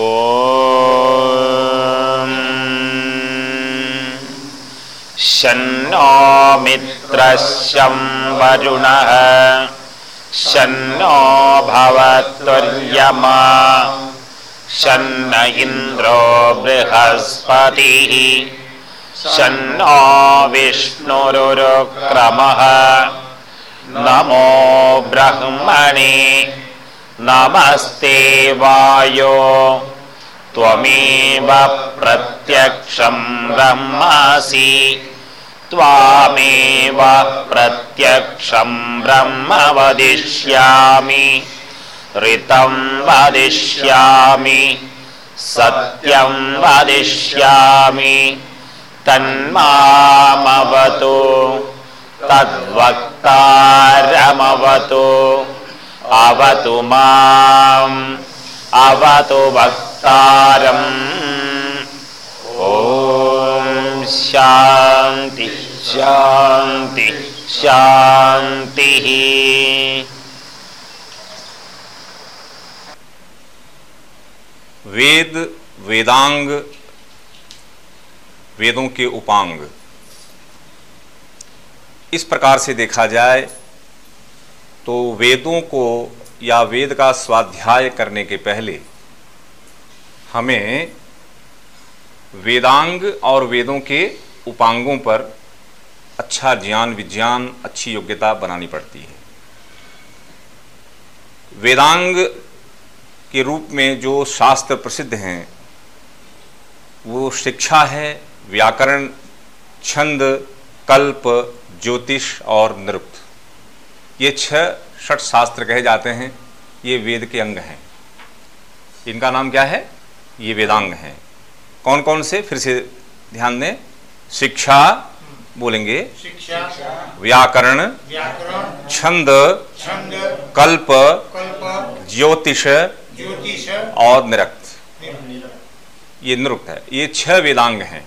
ॐ शन्नो मित्रशं वरुणः शन्नो भवत्वर्यमा शन्न इन्द्रो बृहस्पतिः शन्नो विष्णुरुक्रमः नमो ब्रह्मणे नमस्ते वायो। त्वमेव प्रत्यक्षं ब्रह्मासि। त्वामेव प्रत्यक्षं ब्रह्म वदिष्यामि। ऋतं वदिष्यामि। सत्यं वदिष्यामि। तन्मामवतु। तद्वक्तारमवतु अवतु माम् अवतु वक्तारम्। ॐ शान्ति शान्ति, शान्तिः। वेद, वेदांग, वेदों के उपांग। इस प्रकार से देखा जाए तो वेदों को या वेद का स्वाध्याय करने के पहले हमें वेदांग और वेदों के उपांगों पर अच्छा ज्ञान, विज्ञान, अच्छी योग्यता बनानी पड़ती है। वेदांग के रूप में जो शास्त्र प्रसिद्ध हैं, वो शिक्षा है, व्याकरण, छंद, कल्प, ज्योतिष और नृत्य। ये छह षट शास्त्र कहे जाते हैं ये वेद के अंग हैं। इनका नाम क्या है? ये वेदांग हैं। कौन कौन से? फिर से ध्यान दें। शिक्षा बोलेंगे। शिक्षा व्याकरण व्याकरण छंद छंद कल्प कल्प ज्योतिष ज्योतिष और निरक्त। ये निरुक्त है। ये छह वेदांग हैं।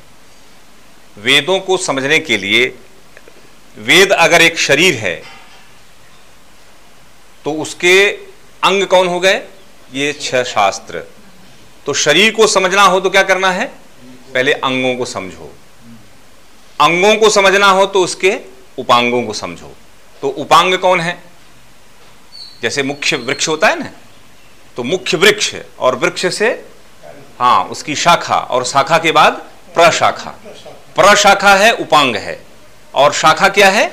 वेदों को समझने के लिए वेद अगर एक शरीर है तो उसके अंग कौन हो गए? ये छह शास्त्र। तो शरीर को समझना हो तो क्या करना है? पहले अंगों को समझो। अंगों को समझना हो तो उसके उपांगों को समझो। तो उपांग कौन है? जैसे मुख्य वृक्ष होता है ना तो मुख्य वृक्ष और वृक्ष से हाँ उसकी शाखा और शाखा के बाद प्रशाखा। प्रशाखा है उपांग है। और शाखा क्या है?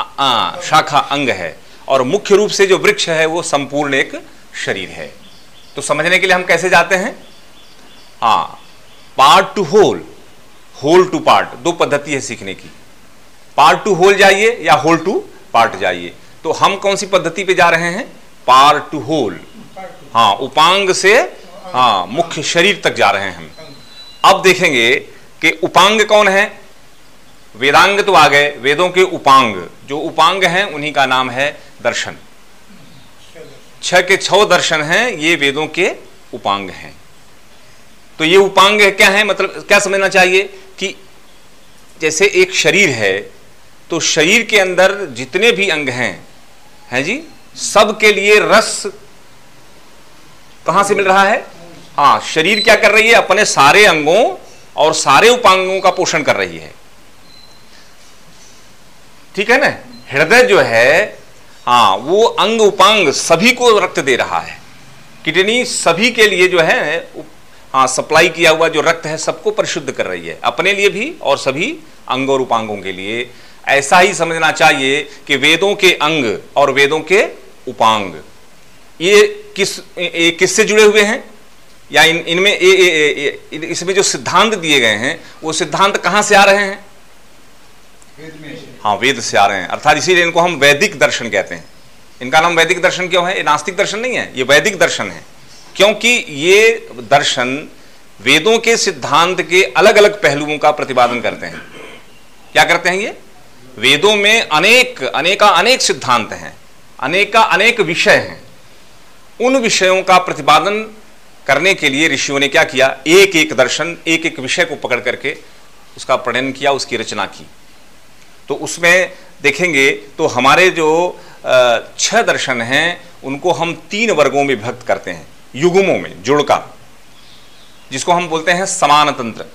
आ, आ, शाखा अंग है। और मुख्य रूप से जो वृक्ष है, वो संपूर्ण एक शरीर है। तो समझने के लिए हम कैसे जाते हैं? हाँ part to whole whole to part दो पद्धति है सीखने की। पार्ट टू होल जाइए या होल टू पार्ट जाइए। तो हम कौन सी पद्धति पे जा रहे हैं? पार्ट टू होल हाँ उपांग से हाँ मुख्य शरीर तक जा रहे हैं हम। अब देखेंगे कि उपांग कौन है? वेदांग तो आ गए वेदों के उपांग, जो उपांग हैं, उन्हीं का नाम है दर्शन। छह के छह दर्शन हैं, ये वेदों के उपांग हैं। तो ये उपांग क्या है? मतलब क्या समझना चाहिए कि जैसे एक शरीर है तो शरीर के अंदर जितने भी अंग हैं हैं जी? सब के लिए रस कहाँ से मिल रहा है? हाँ शरीर क्या कर रही है? अपने सारे अंगों और सारे उपांगों का पोषण कर रही है। ठीक है ना? हृदय जो है हाँ वो अंग उपांग सभी को रक्त दे रहा है। किडनी सभी के लिए जो है हाँ सप्लाई किया हुआ जो रक्त है, सबको परिशुद्ध कर रही है। अपने लिए भी और सभी अंग और उपांगों के लिए। ऐसा ही समझना चाहिए कि वेदों के अंग और वेदों के उपांग, ये किस, ये किससे जुड़े हुए हैं? या इन, इनमें इसमें जो सिद्धांत दिए गए हैं, वो सिद्धांत कहाँ से आ रहे हैं? हाँ वेद से आ रहे हैं। अर्थात इसीलिए इनको हम वैदिक दर्शन कहते हैं। इनका नाम वैदिक दर्शन क्यों है? ये नास्तिक दर्शन नहीं है, ये वैदिक दर्शन है। क्योंकि ये दर्शन वेदों के सिद्धांत के अलग अलग पहलुओं का प्रतिपादन करते हैं। क्या करते हैं ये? वेदों में अनेक, अनेका अनेक सिद्धांत हैं, अनेका अनेक विषय हैं। उन विषयों का प्रतिपादन करने के लिए ऋषियों ने क्या किया? एक एक दर्शन एक एक विषय को पकड़ करके उसका प्रणयन किया, उसकी रचना की। तो उसमें देखेंगे तो हमारे जो छह दर्शन हैं, उनको हम तीन वर्गों में विभक्त करते हैं, युगमों में जुड़का जिसको हम बोलते हैं समान तंत्र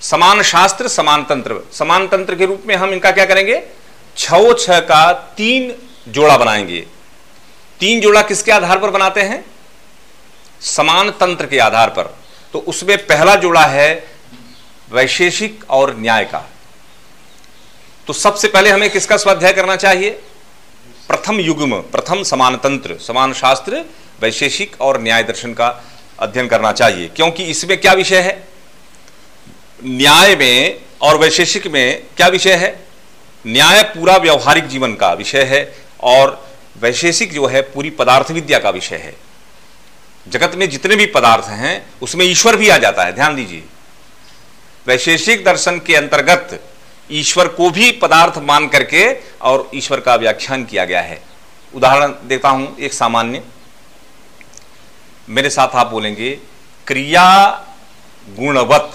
समान शास्त्र, समान तंत्र। समान तंत्र के रूप में हम इनका क्या करेंगे? छ छ का तीन जोड़ा बनाएँगे। तीन जोड़ा किसके आधार पर बनाते हैं? समान तंत्र के आधार पर। तो उसमें पहला जोड़ा है वैशेषिक और न्याय का। तो सबसे पहले हमें किसका स्वाध्याय करना चाहिए? प्रथम युग्म, प्रथम समान तंत्र समान शास्त्र, वैशेषिक और न्याय दर्शन का अध्ययन करना चाहिए। क्योंकि इसमें क्या विषय है? न्याय में और वैशेषिक में क्या विषय है? न्याय पूरा व्यवहारिक जीवन का विषय है और वैशेषिक जो है पूरी पदार्थ विद्या का विषय है। जगत में जितने भी पदार्थ हैं, उसमें ईश्वर भी आ जाता है। ध्यान दीजिए। वैशेषिक दर्शन के अंतर्गत ईश्वर को भी पदार्थ मान करके और ईश्वर का व्याख्यान किया गया है। उदाहरण देता हूँ एक सामान्य। मेरे साथ आप बोलेंगे क्रिया गुणवत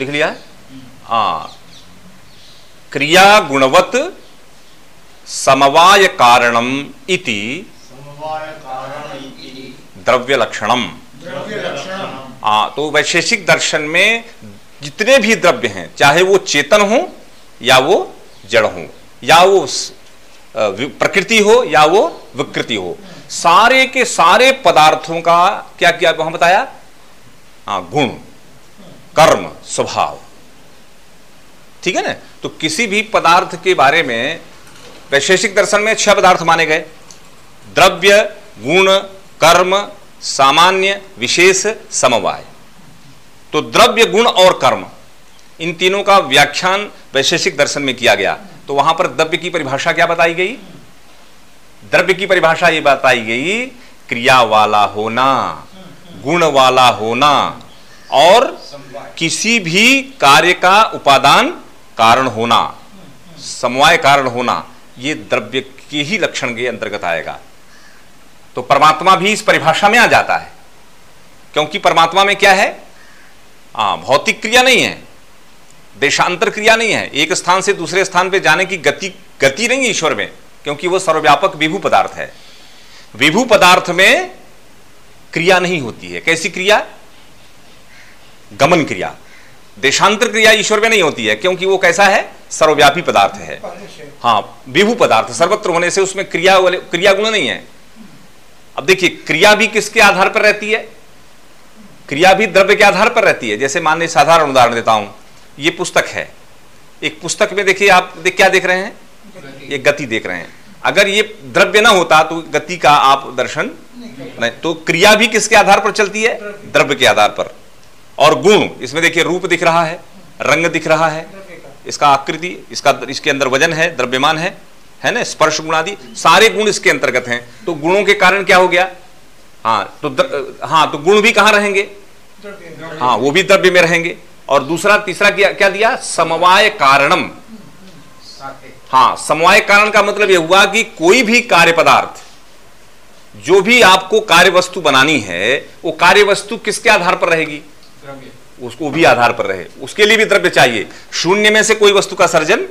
लिख लिया? हाँ। क्रिया गुणवत समवाय कारणम इति द्रव्य लक्षणम हाँ तो वैशेषिक दर्शन में जितने भी द्रव्य हैं, चाहे वो चेतन हो या वो जड़ हो, या वो प्रकृति हो या वो विकृति हो, सारे के सारे पदार्थों का क्या किया वहाँ बताया? हाँ गुण, कर्म, स्वभाव। ठीक है ना? तो किसी भी पदार्थ के बारे में वैशेषिक दर्शन में छह पदार्थ माने गए। द्रव्य, गुण, कर्म सामान्य, विशेष, समवाय। तो द्रव्य, गुण और कर्म, इन तीनों का व्याख्यान वैशेषिक दर्शन में किया गया। तो वहाँ पर द्रव्य की परिभाषा क्या बताई गई? द्रव्य की परिभाषा ये बताई गई, क्रिया वाला होना, गुण वाला होना, और किसी भी कार्य का उपादान कारण होना, समवाय कारण होना, ये द्रव्य के ही लक्षण के अंतर्गत आएगा। तो परमात्मा भी इस परिभाषा में आ जाता है। क्योंकि परमात्मा में क्या है? आ, भौतिक क्रिया नहीं है। देशांतर क्रिया नहीं है। एक स्थान से दूसरे स्थान पे जाने की गति गति नहीं ईश्वर में क्योंकि वह सर्वव्यापक विभू पदार्थ है। विभू पदार्थ में क्रिया नहीं होती है। कैसी क्रिया? गमन क्रिया। देशांतर क्रिया ईश्वर में नहीं होती है क्योंकि वो कैसा है? सर्वव्यापी पदार्थ है। हाँ विभू पदार्थ सर्वत्र होने से उसमें क्रिया वाले क्रिया गुण नहीं है। अब देखिए क्रिया भी किसके आधार पर रहती है? क्रिया भी द्रव्य के आधार पर रहती है। जैसे मानने साधारण उदाहरण देता हूँ ये पुस्तक है। एक पुस्तक में देखिए आप देख क्या देख रहे हैं? ये गति देख रहे हैं। अगर ये द्रव्य ना होता तो गति का आप दर्शन नहीं। तो क्रिया भी किसके आधार पर चलती है? द्रव्य के आधार पर। और गुण इसमें देखिए रूप दिख रहा है रंग दिख रहा है। इसका आकृति इसका इसके अंदर वज़न है द्रव्यमान है। है ना? स्पर्श गुण आदि सारे गुण इसके अंतर्गत हैं। तो गुणों के कारण क्या हो गया? हाँ तो हाँ तो गुण भी कहाँ रहेंगे? हाँ वो भी द्रव्य में रहेंगे। और दूसरा तीसरा क्या क्या दिया? समवाय कारणम। हाँ समवाय कारण का मतलब यह हुआ कि कोई भी कार्य पदार्थ जो भी आपको कार्य वस्तु बनानी है वो कार्य वस्तु किसके आधार पर रहेगी? उसको भी आधार पर रहे। उसके लिए भी द्रव्य चाहिए। शून्य में से कोई वस्तु का सर्जन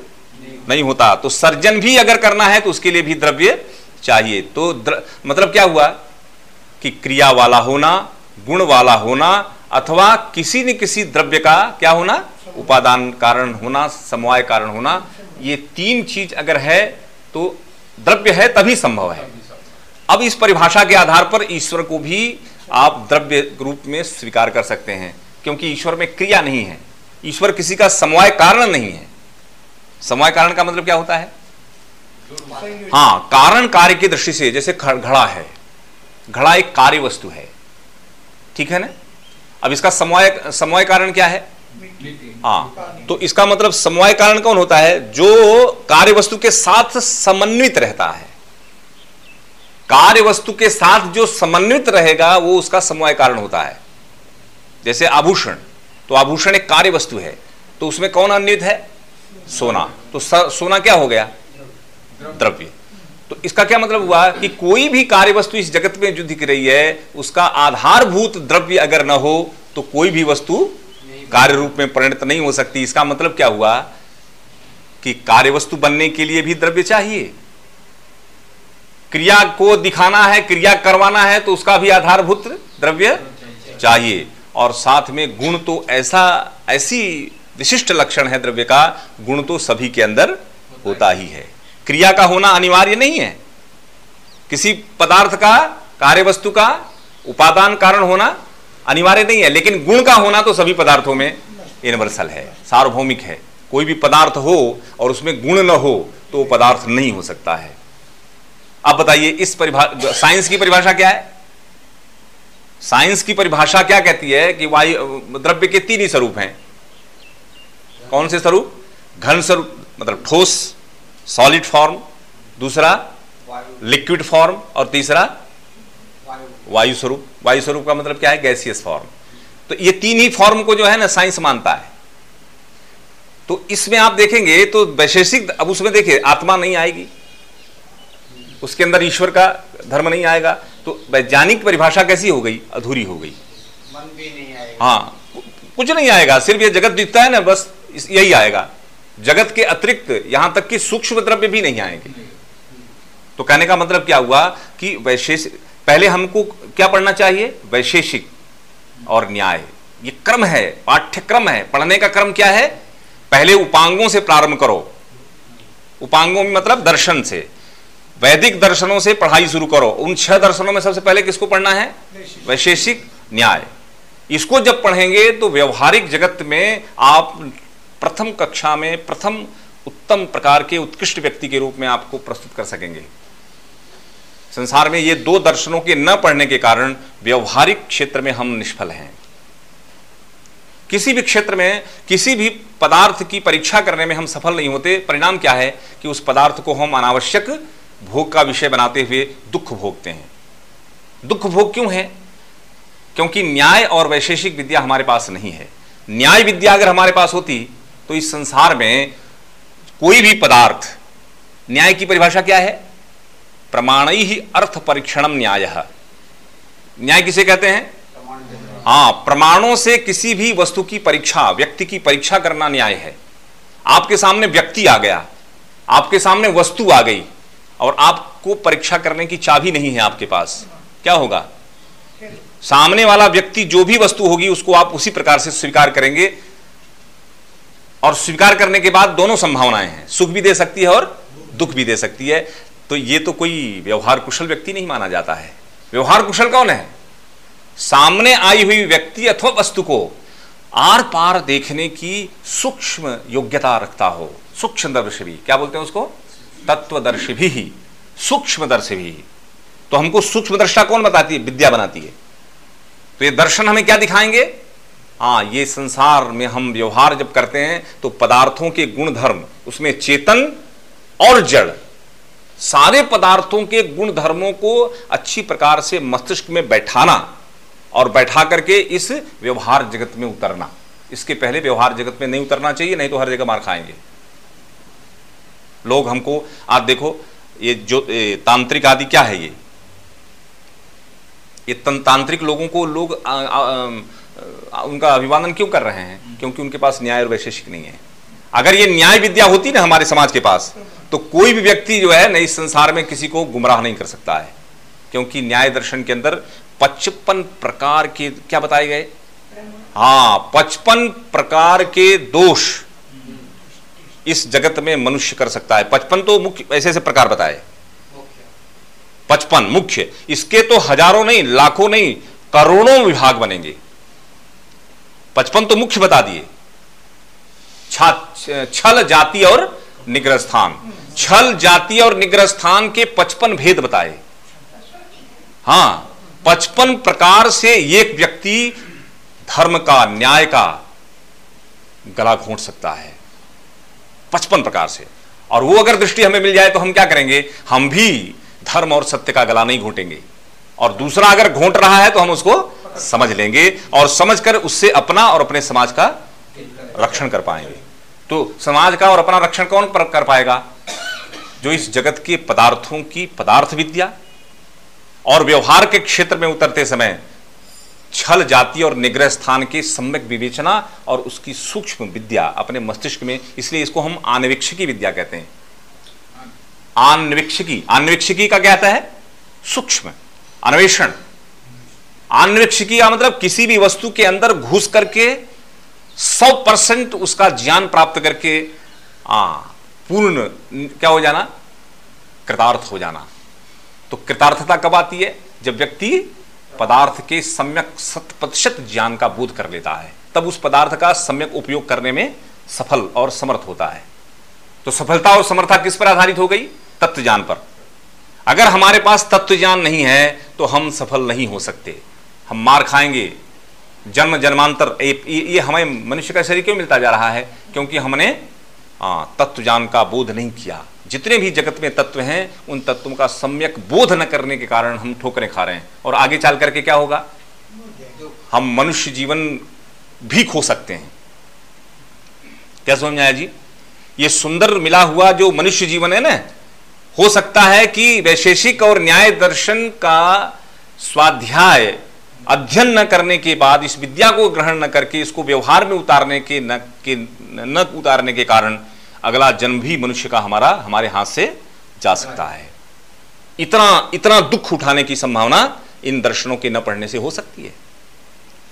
नहीं होता। तो सर्जन भी अगर करना है तो उसके लिए भी द्रव्य चाहिए। तो द्र... मतलब क्या हुआ कि क्रिया वाला होना, गुण वाला होना, अथवा किसी न किसी द्रव्य का क्या होना? उपादान कारण होना, समवाय कारण होना। ये तीन चीज़ अगर है तो द्रव्य है तभी संभव है। अब इस परिभाषा के आधार पर ईश्वर को भी आप द्रव्य रूप में स्वीकार कर सकते हैं, क्योंकि ईश्वर में क्रिया नहीं है। ईश्वर किसी का समवाय कारण नहीं है। समवाय कारण का मतलब क्या होता है? हाँ कारण कार्य की दृष्टि से जैसे घड़ा है। घड़ा एक कार्य वस्तु है। ठीक है ना? अब इसका समय समय कारण क्या है? हाँ तो इसका मतलब समवाय कारण कौन होता है? जो कार्य वस्तु के साथ समन्वित रहता है। कार्य वस्तु के साथ जो समन्वित रहेगा वो उसका समवाय कारण होता है। जैसे आभूषण तो आभूषण एक कार्य वस्तु है। तो उसमें कौन अन्वित है? सोना। तो सोना क्या हो गया? द्रव्य। तो इसका क्या मतलब हुआ कि कोई भी कार्य वस्तु इस जगत में जो दिख रही है, उसका आधारभूत द्रव्य अगर न हो तो कोई भी वस्तु कार्य रूप में परिणत नहीं हो सकती। इसका मतलब क्या हुआ कि कार्य वस्तु बनने के लिए भी द्रव्य चाहिए। क्रिया को दिखाना है, क्रिया करवाना है तो उसका भी आधारभूत द्रव्य चाहिए। और साथ में गुण तो ऐसा, ऐसी विशिष्ट लक्षण है द्रव्य का, गुण तो सभी के अंदर होता ही है। क्रिया का होना अनिवार्य नहीं है। किसी पदार्थ का कार्य वस्तु का, उपादान कारण होना अनिवार्य नहीं है, लेकिन गुण का होना तो सभी पदार्थों में यूनिवर्सल है, सार्वभौमिक है। कोई भी पदार्थ हो और उसमें गुण न हो तो वो पदार्थ नहीं हो सकता है। अब बताइए, इस परिभाषा साइंस की परिभाषा क्या है? साइंस की परिभाषा क्या कहती है कि वायु, द्रव्य के तीन ही स्वरूप हैं? कौन से स्वरूप? घन स्वरूप मतलब ठोस सॉलिड फॉर्म दूसरा लिक्विड फॉर्म और तीसरा वायु स्वरूप। वायु स्वरूप का मतलब क्या है? गैसियस फॉर्म तो ये तीन ही फॉर्म को जो है ना साइंस मानता है। तो इसमें आप देखेंगे तो वैशेषिक अब उसमें देखिए आत्मा नहीं आएगी। उसके अंदर ईश्वर का धर्म नहीं आएगा। तो वैज्ञानिक परिभाषा कैसी हो गई? अधूरी हो गई। मन भी नहीं आएगा। हाँ कुछ नहीं आएगा। सिर्फ़ ये जगत दिखता है ना बस। यही आएगा। जगत के अतिरिक्त यहाँ तक कि सूक्ष्म द्रव्य भी नहीं आएँगे। तो कहने का मतलब क्या हुआ कि वैशेषिक पहले हमको क्या पढ़ना चाहिए? वैशेषिक और न्याय। ये क्रम है पाठ्यक्रम है। पढ़ने का क्रम क्या है? पहले उपांगों से प्रारंभ करो। उपांगों में मतलब दर्शन से। वैदिक दर्शनों से पढ़ाई शुरू करो। उन छह दर्शनों में सबसे पहले किसको पढ़ना है? वैशेषिक न्याय। इसको जब पढ़ेंगे तो व्यवहारिक जगत में आप प्रथम कक्षा में प्रथम उत्तम प्रकार के उत्कृष्ट व्यक्ति के रूप में आपको प्रस्तुत कर सकेंगे। संसार में ये दो दर्शनों के न पढ़ने के कारण व्यवहारिक क्षेत्र में हम निष्फल हैं। किसी भी क्षेत्र में किसी भी पदार्थ की परीक्षा करने में हम सफल नहीं होते। परिणाम क्या है कि उस पदार्थ को हम अनावश्यक भोग का विषय बनाते हुए दुख भोगते हैं। दुख भोग क्यों है? क्योंकि न्याय और वैशेषिक विद्या हमारे पास नहीं है। न्याय विद्या अगर हमारे पास होती तो इस संसार में कोई भी पदार्थ, न्याय की परिभाषा क्या है? प्रमाण ही अर्थ परीक्षणम न्याय। न्याय किसे कहते हैं? हाँ प्रमाणों से किसी भी वस्तु की परीक्षा, व्यक्ति की परीक्षा करना न्याय है। आपके सामने व्यक्ति आ गया, आपके सामने वस्तु आ गई, और आपको परीक्षा करने की चाबी नहीं है आपके पास। क्या होगा? सामने वाला व्यक्ति जो भी वस्तु होगी, उसको आप उसी प्रकार से स्वीकार करेंगे। और स्वीकार करने के बाद दोनों संभावनाएँ हैं। सुख भी दे सकती है और दुख भी दे सकती है। तो ये तो कोई व्यवहार कुशल व्यक्ति नहीं माना जाता है। व्यवहार कुशल कौन है? सामने आई हुई व्यक्ति अथवा वस्तु को आर पार देखने की सूक्ष्म योग्यता रखता हो। सूक्ष्मदर्शी भी क्या बोलते हैं उसको? तत्वदर्शी भी सूक्ष्मदर्शी भी तो हमको सूक्ष्मदर्शिता कौन बताती है? विद्या बनाती है। तो ये दर्शन हमें क्या दिखाएँगे? हाँ ये संसार में हम व्यवहार जब करते हैं तो पदार्थों के गुण धर्म उसमें चेतन और जड़ सारे पदार्थों के गुण धर्मों को अच्छी प्रकार से मस्तिष्क में बैठाना और बैठा करके इस व्यवहार जगत में उतरना। इसके पहले व्यवहार जगत में नहीं उतरना चाहिए नहीं तो हर जगह मार खाएँगे। लोग हमको आप देखो ये जो तांत्रिक आदि क्या है ये? ये तांत्रिक लोगों को लोग आ, आ, आ, उनका अभिवादन क्यों कर रहे हैं? क्योंकि उनके पास न्याय और वैशेषिक नहीं है। अगर ये न्याय विद्या होती ना हमारे समाज के पास तो कोई भी व्यक्ति जो है ना इस संसार में किसी को गुमराह नहीं कर सकता है। क्योंकि न्याय दर्शन के अंदर पचपन प्रकार के, क्या बताए गए? हाँ पचपन प्रकार के दोष इस जगत में मनुष्य कर सकता है। पचपन तो मुख्य, ऐसे ऐसे प्रकार बताए। पचपन, मुख्य। इसके तो हज़ारों नहीं, लाखों नहीं, करोड़ों विभाग बनेंगे। पचपन तो मुख्य बता दिए। छल जाति और निग्रह स्थान छल जाति और निग्रह स्थान के पचपन भेद बताए। हाँ, पचपन प्रकार से एक व्यक्ति धर्म का, न्याय का गला घोंट सकता है। पचपन प्रकार से। और वो अगर दृष्टि हमें मिल जाए तो हम क्या करेंगे? हम भी धर्म और सत्य का गला नहीं घोंटेंगे। और दूसरा अगर घोंट रहा है तो हम उसको समझ लेंगे और समझकर उससे अपना और अपने समाज का रक्षण कर पाएँगे। तो समाज का और अपना रक्षण कौन कर पाएगा? जो इस जगत के पदार्थों की पदार्थ विद्या और व्यवहार के क्षेत्र में उतरते समय छल जाति और निग्रह स्थान की सम्यक विवेचना और उसकी सूक्ष्म विद्या अपने मस्तिष्क में, इसलिए इसको हम आनवेक्षकी विद्या कहते हैं। आन्वेक्षिकी। आन्वेक्षिकी का क्या है? सूक्ष्म। अन्वेषण। आन्वेक्षिकी का मतलब किसी भी वस्तु के अंदर घुस करके सौ परसेंट उसका ज्ञान प्राप्त करके, आ, पूर्ण, क्या हो जाना? कृतार्थ हो जाना। तो कृतार्थता कब आती है? जब व्यक्ति पदार्थ के सम्यक शत प्रतिशत ज्ञान का बोध कर लेता है, तब उस पदार्थ का सम्यक उपयोग करने में सफल और समर्थ होता है। तो सफलता और समर्था किस पर आधारित हो गई? तत्व ज्ञान पर। अगर हमारे पास तत्व ज्ञान नहीं है तो हम सफल नहीं हो सकते। हम मार खाएँगे। जन्म, जन्मांतर, ये ये हमें मनुष्य का शरीर क्यों मिलता जा रहा है? क्योंकि हमने तत्व ज्ञान का बोध नहीं किया। जितने भी जगत में तत्व हैं, उन तत्वों का सम्यक बोध न करने के कारण हम ठोकरें खा रहे हैं। और आगे चल करके क्या होगा? हम मनुष्य जीवन भी खो सकते हैं। क्या समझ आया जी? ये सुंदर मिला हुआ जो मनुष्य जीवन है ना, हो सकता है कि वैशेषिक और न्याय दर्शन का स्वाध्याय अध्ययन न करने के बाद, इस विद्या को ग्रहण न करके, इसको व्यवहार में उतारने के न के न उतारने के कारण अगला जन्म भी मनुष्य का हमारा, हमारे हाथ से जा सकता है। इतना इतना दुख उठाने की संभावना इन दर्शनों के न पढ़ने से हो सकती है।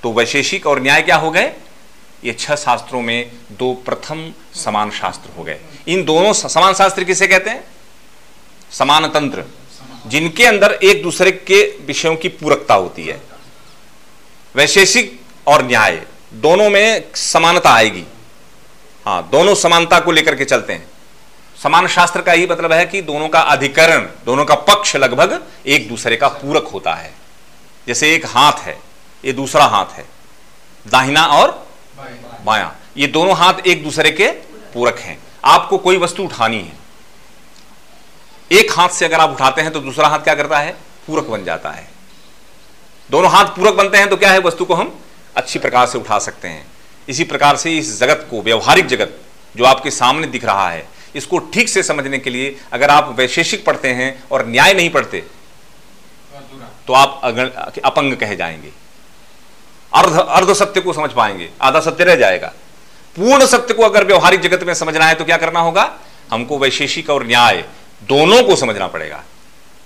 तो वैशेषिक और न्याय क्या हो गए? ये छह शास्त्रों में दो प्रथम समान शास्त्र हो गए। इन दोनों समान शास्त्र किसे कहते हैं? समान तंत्र जिनके अंदर एक दूसरे के विषयों की पूरकता होती है। वैशेषिक और न्याय, दोनों में समानता आएगी। हाँ दोनों समानता को लेकर के चलते हैं। समान शास्त्र का ही मतलब है कि दोनों का अधिकरण, दोनों का पक्ष लगभग एक दूसरे का पूरक होता है। जैसे एक हाथ है, ये दूसरा हाथ है। दाहिना और बाया, ये दोनों हाथ एक दूसरे के पूरक हैं। आपको कोई वस्तु उठानी है। एक हाथ से अगर आप उठाते हैं तो दूसरा हाथ क्या करता है? पूरक बन जाता है। दोनों हाथ पूरक बनते हैं तो क्या है वस्तु को हम अच्छी प्रकार से उठा सकते हैं। इसी प्रकार से इस जगत को, व्यवहारिक जगत, जो आपके सामने दिख रहा है, इसको ठीक से समझने के लिए अगर आप वैशेषिक पढ़ते हैं और न्याय नहीं पढ़ते तो आप अपंग कहे जाएँगे। अर्ध अर्ध सत्य को समझ पाएँगे, आधा सत्य रह जाएगा। पूर्ण सत्य को अगर व्यवहारिक जगत में समझना है तो क्या करना होगा? हमको वैशेषिक और न्याय दोनों को समझना पड़ेगा।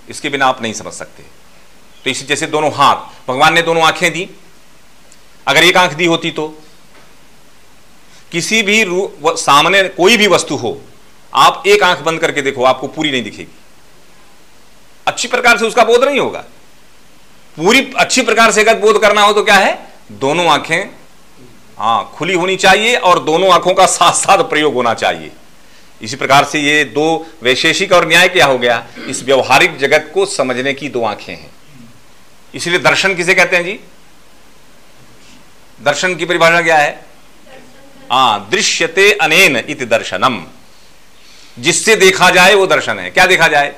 इसके बिना आप नहीं समझ सकते। तो इसी जैसे दोनों हाथ, भगवान ने दोनों आँखें दी। अगर एक आँख दी होती तो? किसी भी सामने कोई भी वस्तु हो, आप एक आँख बंद करके देखो, आपको पूरी नहीं दिखेगी। अच्छी प्रकार से उसका बोध नहीं होगा। पूरी अच्छी प्रकार से अगर बोध करना हो तो क्या है? दोनों आँखें हाँ खुली होनी चाहिए और दोनों आँखों का साथ साथ प्रयोग होना चाहिए। इसी प्रकार से ये दो वैशेषिक और न्याय क्या हो गया? इस व्यवहारिक जगत को समझने की दो आँखें हैं। इसलिए दर्शन किसे कहते हैं जी? दर्शन की परिभाषा क्या है? आ, दृश्यते अनेन इति दर्शनम। जिससे देखा जाए वो दर्शन है। क्या देखा जाए?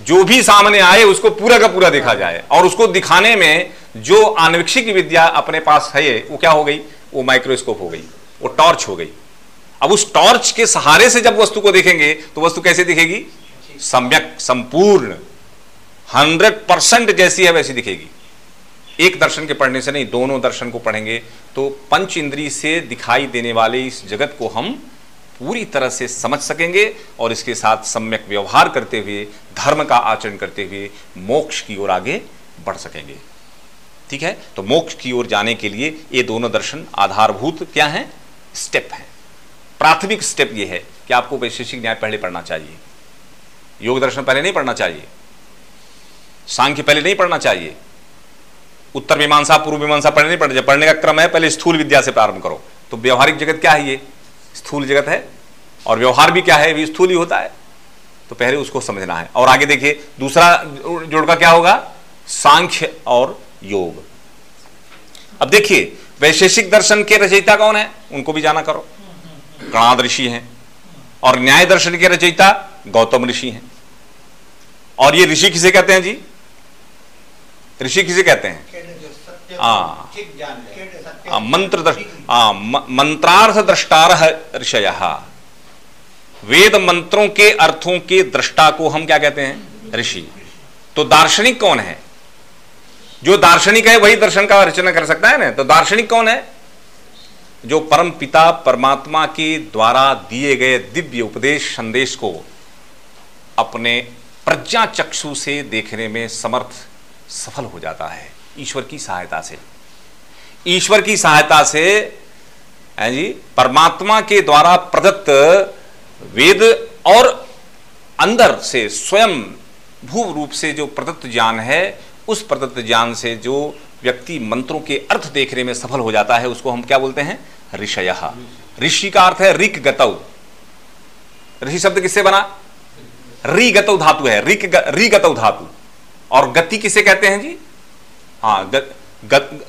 जो भी सामने आए उसको पूरा का पूरा देखा जाए। और उसको दिखाने में जो आन्वेक्षिक विद्या अपने पास है, वो क्या हो गई? वो माइक्रोस्कोप हो गई। वो टॉर्च हो गई। अब उस टॉर्च के सहारे से जब वस्तु को देखेंगे तो वस्तु कैसे दिखेगी? सम्यक, संपूर्ण। हंड्रेड परसेंट जैसी है वैसी दिखेगी। एक दर्शन के पढ़ने से नहीं, दोनों दर्शन को पढ़ेंगे। तो पंच इंद्री से दिखाई देने वाले इस जगत को हम पूरी तरह से समझ सकेंगे और इसके साथ सम्यक व्यवहार करते हुए, धर्म का आचरण करते हुए मोक्ष की ओर आगे बढ़ सकेंगे। ठीक है? तो मोक्ष की ओर जाने के लिए ये दोनों दर्शन आधारभूत क्या है? स्टेप है। प्राथमिक स्टेप ये है कि आपको वैशेषिक न्याय पहले पढ़ना चाहिए। योग दर्शन पहले नहीं पढ़ना चाहिए। सांख्य पहले नहीं पढ़ना चाहिए। उत्तर मीमांसा, पूर्व मीमांसा पढ़ने नहीं पढ़ने पढ़ने का क्रम है, पहले स्थूल विद्या से प्रारंभ करो। तो व्यवहारिक जगत क्या है ये? स्थूल जगत है। और व्यवहार भी क्या है? भी स्थूल ही होता है। तो पहले उसको समझना है। और आगे देखिए, दूसरा जोड़ का क्या होगा? सांख्य और योग। अब देखिए, वैशेषिक दर्शन के रचयिता कौन है? उनको भी जाना करो। गणाद ऋषि हैं। और न्याय दर्शन के रचयिता गौतम ऋषि हैं। और ये ऋषि किसे कहते हैं जी? ऋषि किसे कहते हैं? हाँ, हाँ मंत्र हाँ मंत्रार्थ दृष्टार ऋषय। वेद मंत्रों के अर्थों के दृष्टा को हम क्या कहते हैं? ऋषि। तो दार्शनिक कौन है? जो दार्शनिक है वही दर्शन का रचना कर सकता है ना? तो दार्शनिक कौन है? जो परम पिता परमात्मा के द्वारा दिए गए दिव्य उपदेश संदेश को अपने प्रज्ञा चक्षु से देखने में समर्थ सफल हो जाता है ईश्वर की सहायता से। ईश्वर की सहायता से, है जी, परमात्मा के द्वारा प्रदत्त वेद और अंदर से स्वयं भू रूप से जो प्रदत्त ज्ञान है, उस प्रदत्त ज्ञान से जो व्यक्ति मंत्रों के अर्थ देखने में सफल हो जाता है, उसको हम क्या बोलते हैं? ऋषय। ऋषि का अर्थ है रिक गतौ। ऋषि शब्द किससे बना? री गतौ धातु है। रिक री गतौ धातु। और गति किसे कहते हैं जी? हाँ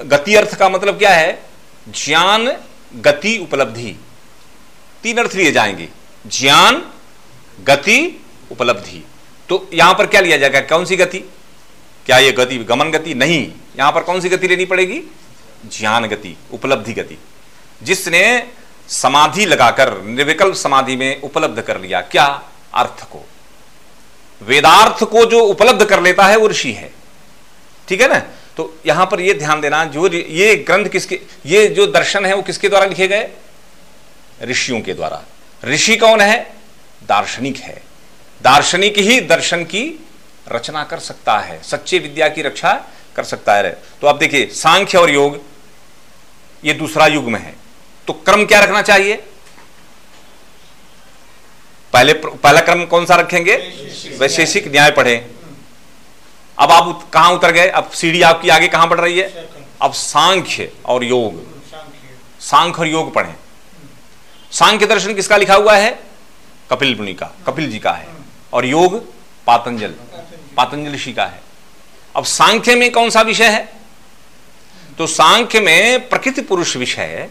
गति अर्थ का मतलब क्या है? ज्ञान, गति, उपलब्धि। तीन अर्थ लिए जाएँगे। ज्ञान, गति, उपलब्धि। तो यहाँ पर क्या लिया जाएगा? कौन सी गति? क्या ये गति गमन गति? नहीं। यहाँ पर कौन सी गति लेनी पड़ेगी? ज्ञान गति, उपलब्धि गति। जिसने समाधि लगाकर, निर्विकल्प समाधि में उपलब्ध कर लिया, क्या? अर्थ को। वेदार्थ को जो उपलब्ध कर लेता है वो ऋषि है। ठीक है ना? तो यहाँ पर यह ध्यान देना, जो ये ग्रंथ किसके, ये जो दर्शन है वो किसके द्वारा लिखे गए? ऋषियों के द्वारा। ऋषि कौन है? दार्शनिक है। दार्शनिक ही दर्शन की रचना कर सकता है, सच्चे विद्या की रक्षा कर सकता है। तो आप देखिए, सांख्य और योग, ये दूसरा युग में है। तो क्रम क्या रखना चाहिए? पहले पहला क्रम कौन सा रखेंगे? वैशेषिक न्याय पढ़े। अब आप कहाँ उतर गए? अब सीढ़ी आपकी आगे कहाँ बढ़ रही है? अब सांख्य और योग। सांख्य और योग पढ़े। सांख्य दर्शन किसका लिखा हुआ है? कपिल मुनि का। कपिल जी का है। और योग पातंजल। पातंजल ऋषि का है। अब सांख्य में कौन सा विषय है? तो सांख्य में प्रकृति पुरुष विषय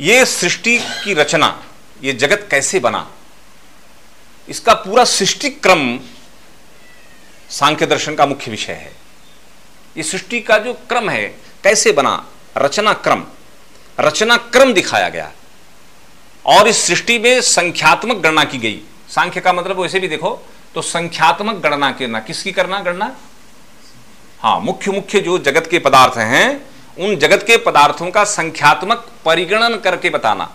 ये सृष्टि की रचना, ये जगत कैसे बना? इसका पूरा सृष्टि क्रम सांख्य दर्शन का मुख्य विषय है। ये सृष्टि का जो क्रम है कैसे बना? रचना क्रम। रचना क्रम दिखाया गया। और इस सृष्टि में संख्यात्मक गणना की गई। सांख्य का मतलब वैसे भी देखो तो संख्यात्मक गणना करना किसकी करना गणना? हाँ मुख्य मुख्य जो जगत के पदार्थ हैं उन जगत के पदार्थों का संख्यात्मक परिगणन करके बताना।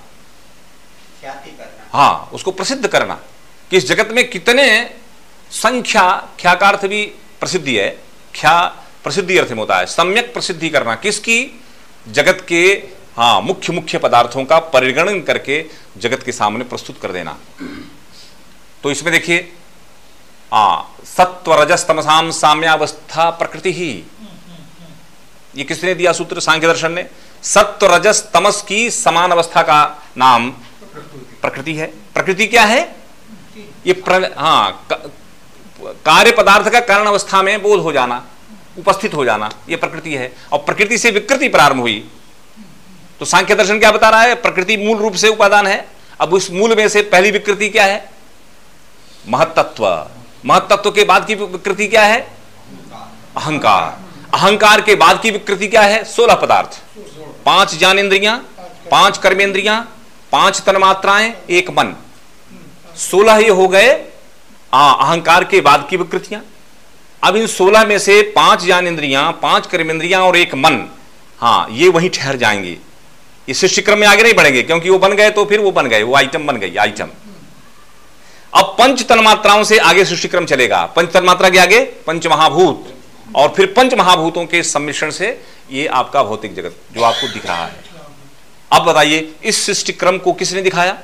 हाँ उसको प्रसिद्ध करना। कि इस जगत में कितने संख्या ख्या का अर्थ भी प्रसिद्धि है, ख्या प्रसिद्धि अर्थ में होता है। सम्यक प्रसिद्धि करना किसकी? जगत के हाँ मुख्य मुख्य पदार्थों का परिगणन करके जगत के सामने प्रस्तुत कर देना। तो इसमें देखिए हाँ सत्वरजस्तमसाम साम्यावस्था प्रकृति। ही ये किसने दिया सूत्र, सांख्य दर्शन ने? सत्व रजस तमस की समान अवस्था का नाम प्रकृति है। प्रकृति क्या है? ये प्र, हाँ कार्य पदार्थ का कारण अवस्था में बोध हो जाना उपस्थित हो जाना ये प्रकृति है। और प्रकृति से विकृति प्रारंभ हुई। तो सांख्य दर्शन क्या बता रहा है? प्रकृति मूल रूप से उपादान है। अब उस मूल में से पहली विकृति क्या है? महत्त्व महत्त्व के बाद की विकृति क्या है? अहंकार। अहंकार के बाद की विकृति क्या है? सोलह पदार्थ। पाँच ज्ञान इंद्रियाँ पाँच कर्मेंद्रियाँ पाँच तन्मात्राएँ एक मन। सोलह ये हो गए अहंकार के बाद की विकृतियाँ। अब इन सोलह में से पाँच ज्ञान इंद्रियाँ पाँच कर्मेंद्रियाँ और एक मन हाँ ये वहीं ठहर जाएँगे। ये सृष्टि क्रम में आगे नहीं बढ़ेंगे, क्योंकि वो बन गए तो फिर वो बन गए, वो आइटम बन गई आइटम अब पंच तन्मात्राओं से आगे सृष्टि क्रम चलेगा। पंच तन्मात्रा के आगे पंच महाभूत, और फिर पंच महाभूतों के सम्मिश्रण से ये आपका भौतिक जगत, जो आपको दिख रहा है। अब बताइए, इस सृष्टि क्रम को किसने दिखाया।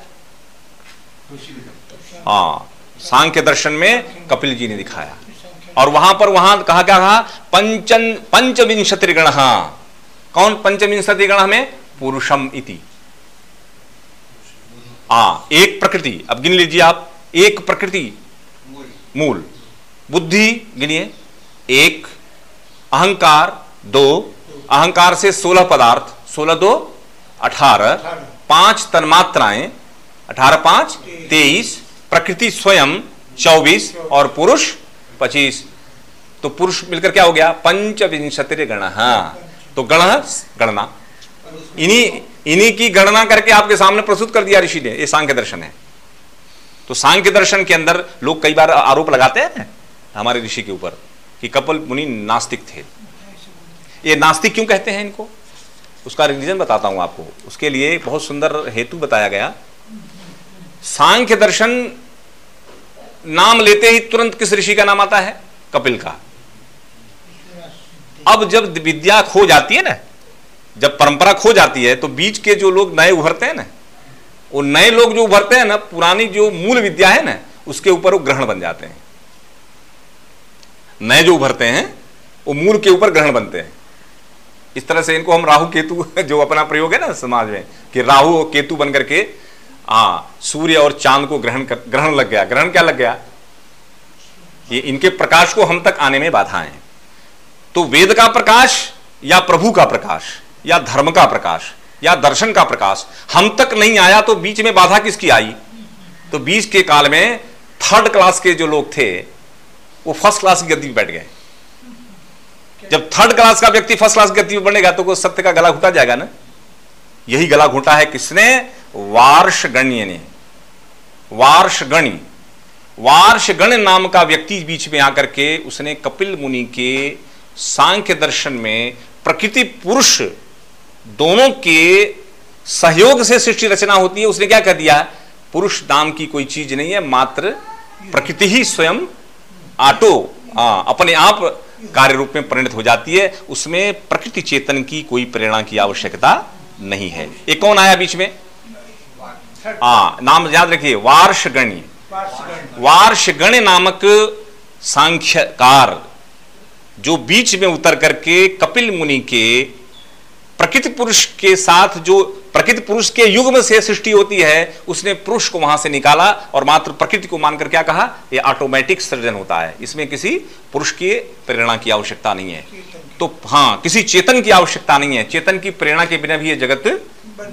हाँ सांख्य दर्शन में कपिल जी ने दिखाया। और वहाँ पर वहाँ कहा क्या कहा? पंचन पंचविंशति गण कौन पंचविंशति गण में? पुरुषम इति। आ एक प्रकृति। अब गिन लीजिए आप एक प्रकृति। मूल। बुद्धि गिनिए। एक अहंकार। दो अहंकार से सोलह पदार्थ। सोलह दो अठारह। पाँच तन्मात्राएँ। अठारह पाँच तेईस। प्रकृति स्वयं चौबीस और पुरुष पच्चीस। तो पुरुष मिलकर क्या हो गया? पंचविंशति गण तो गण गणना। इन्हीं इन्हीं की गणना करके आपके सामने प्रस्तुत कर दिया ऋषि ने, ये सांख्य दर्शन है। तो सांख्य दर्शन के अंदर लोग कई बार आरोप लगाते हैं हमारे ऋषि के ऊपर, कि कपिल मुनि नास्तिक थे। ये नास्तिक क्यों कहते हैं इनको? उसका रीजन बताता हूँ आपको। उसके लिए बहुत सुंदर हेतु बताया गया। सांख्य दर्शन नाम लेते ही तुरंत किस ऋषि का नाम आता है? कपिल का। अब जब विद्या खो जाती है ना, जब परंपरा खो जाती है तो बीच के जो लोग नए उभरते हैं ना, वो नए लोग जो उभरते हैं ना, पुरानी जो मूल विद्या है ना, उसके ऊपर वो ग्रहण बन जाते हैं। नए जो उभरते हैं, वो मूल के ऊपर ग्रहण बनते हैं। इस तरह से इनको हम राहु केतु जो अपना प्रयोग है ना समाज में, कि राहु और केतु बन करके हाँ सूर्य और चाँद को ग्रहण कर, ग्रहण लग गया। ग्रहण क्या लग गया? ये इनके प्रकाश को हम तक आने में बाधा है। तो वेद का प्रकाश या प्रभु का प्रकाश या धर्म का प्रकाश या दर्शन का प्रकाश, हम तक नहीं आया तो बीच में बाधा किसकी आई? तो बीच के काल में थर्ड क्लास के जो लोग थे, वो फ़र्स्ट क्लास की गद्दी में बैठ गए। जब थर्ड क्लास का व्यक्ति फ़र्स्ट क्लास की गद्दी में बढ़ेगा तो सत्य का गला घुटा जाएगा ना? यही गला घोटा है किसने? वार्षगण्य ने वार्षगण्य वार्षगण नाम का व्यक्ति बीच में आकर के उसने कपिल मुनि के सांख्य दर्शन में प्रकृति पुरुष दोनों के सहयोग से सृष्टि रचना होती है। उसने क्या कह दिया? पुरुष नाम की कोई चीज़ नहीं है मात्र प्रकृति ही स्वयं आटो आ, अपने आप कार्य रूप में परिणत हो जाती है। उसमें प्रकृति चेतन की कोई प्रेरणा की आवश्यकता नहीं है। ये कौन आया बीच में? आ, नाम याद रखिए वार्षगण्य वार्षगण नामक सांख्यकार जो बीच में उतर करके कपिल मुनि के प्रकृति पुरुष के साथ जो प्रकृति पुरुष के युग में से सृष्टि होती है, उसने पुरुष को वहाँ से निकाला और मात्र प्रकृति को मानकर क्या कहा? यह ऑटोमेटिक सृजन होता है। इसमें किसी पुरुष की प्रेरणा की आवश्यकता नहीं है। तो हाँ किसी चेतन की आवश्यकता नहीं है। चेतन की प्रेरणा के बिना भी यह जगत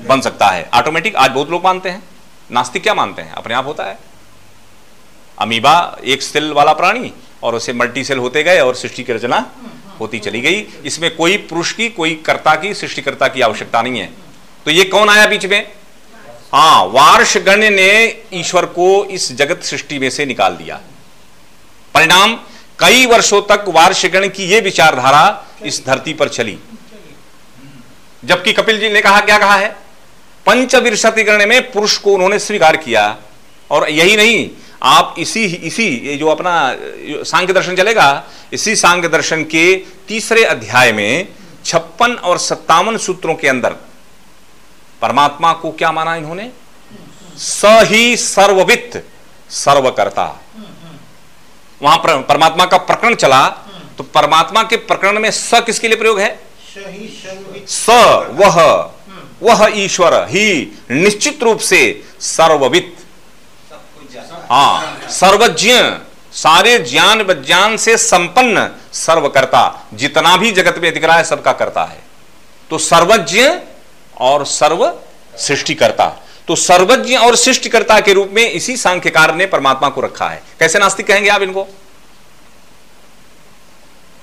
बन सकता है। ऑटोमेटिक आज बहुत लोग मानते हैं। नास्तिक क्या मानते हैं? अपने आप होता है। अमीबा, एक सेल वाला प्राणी और उसे मल्टी सेल होते गए और सृष्टि की रचना होती चली गई। इसमें कोई पुरुष की, कोई कर्ता की, सृष्टिकर्ता की आवश्यकता नहीं है। तो ये कौन आया बीच में? हाँ वार्षगण्य ने ईश्वर को इस जगत सृष्टि में से निकाल दिया। परिणाम, कई वर्षों तक वार्षगण की यह विचारधारा इस धरती पर चली। जबकि कपिल जी ने कहा, क्या कहा है? पंचविंशति गण में पुरुष को उन्होंने स्वीकार किया। और यही नहीं, आप इसी इसी जो अपना सांख्य दर्शन चलेगा, इसी सांख्य दर्शन के तीसरे अध्याय में छप्पन और सत्तावन सूत्रों के अंदर परमात्मा को क्या माना इन्होंने? स ही सर्ववित्त सर्वकर्ता। वहाँ पर, परमात्मा का प्रकरण चला तो परमात्मा के प्रकरण में स किसके लिए प्रयोग है? स वह वह ईश्वर ही निश्चित रूप से सर्ववित्त। हाँ सर्वज्ञ सारे ज्ञान विज्ञान से संपन्न सर्वकर्ता जितना भी जगत में दिख रहा है सबका करता है। तो सर्वज्ञ और सर्व सृष्टिकर्ता। तो सर्वज्ञ और सृष्टिकर्ता के रूप में इसी सांख्यकार ने परमात्मा को रखा है। कैसे नास्तिक कहेंगे आप इनको?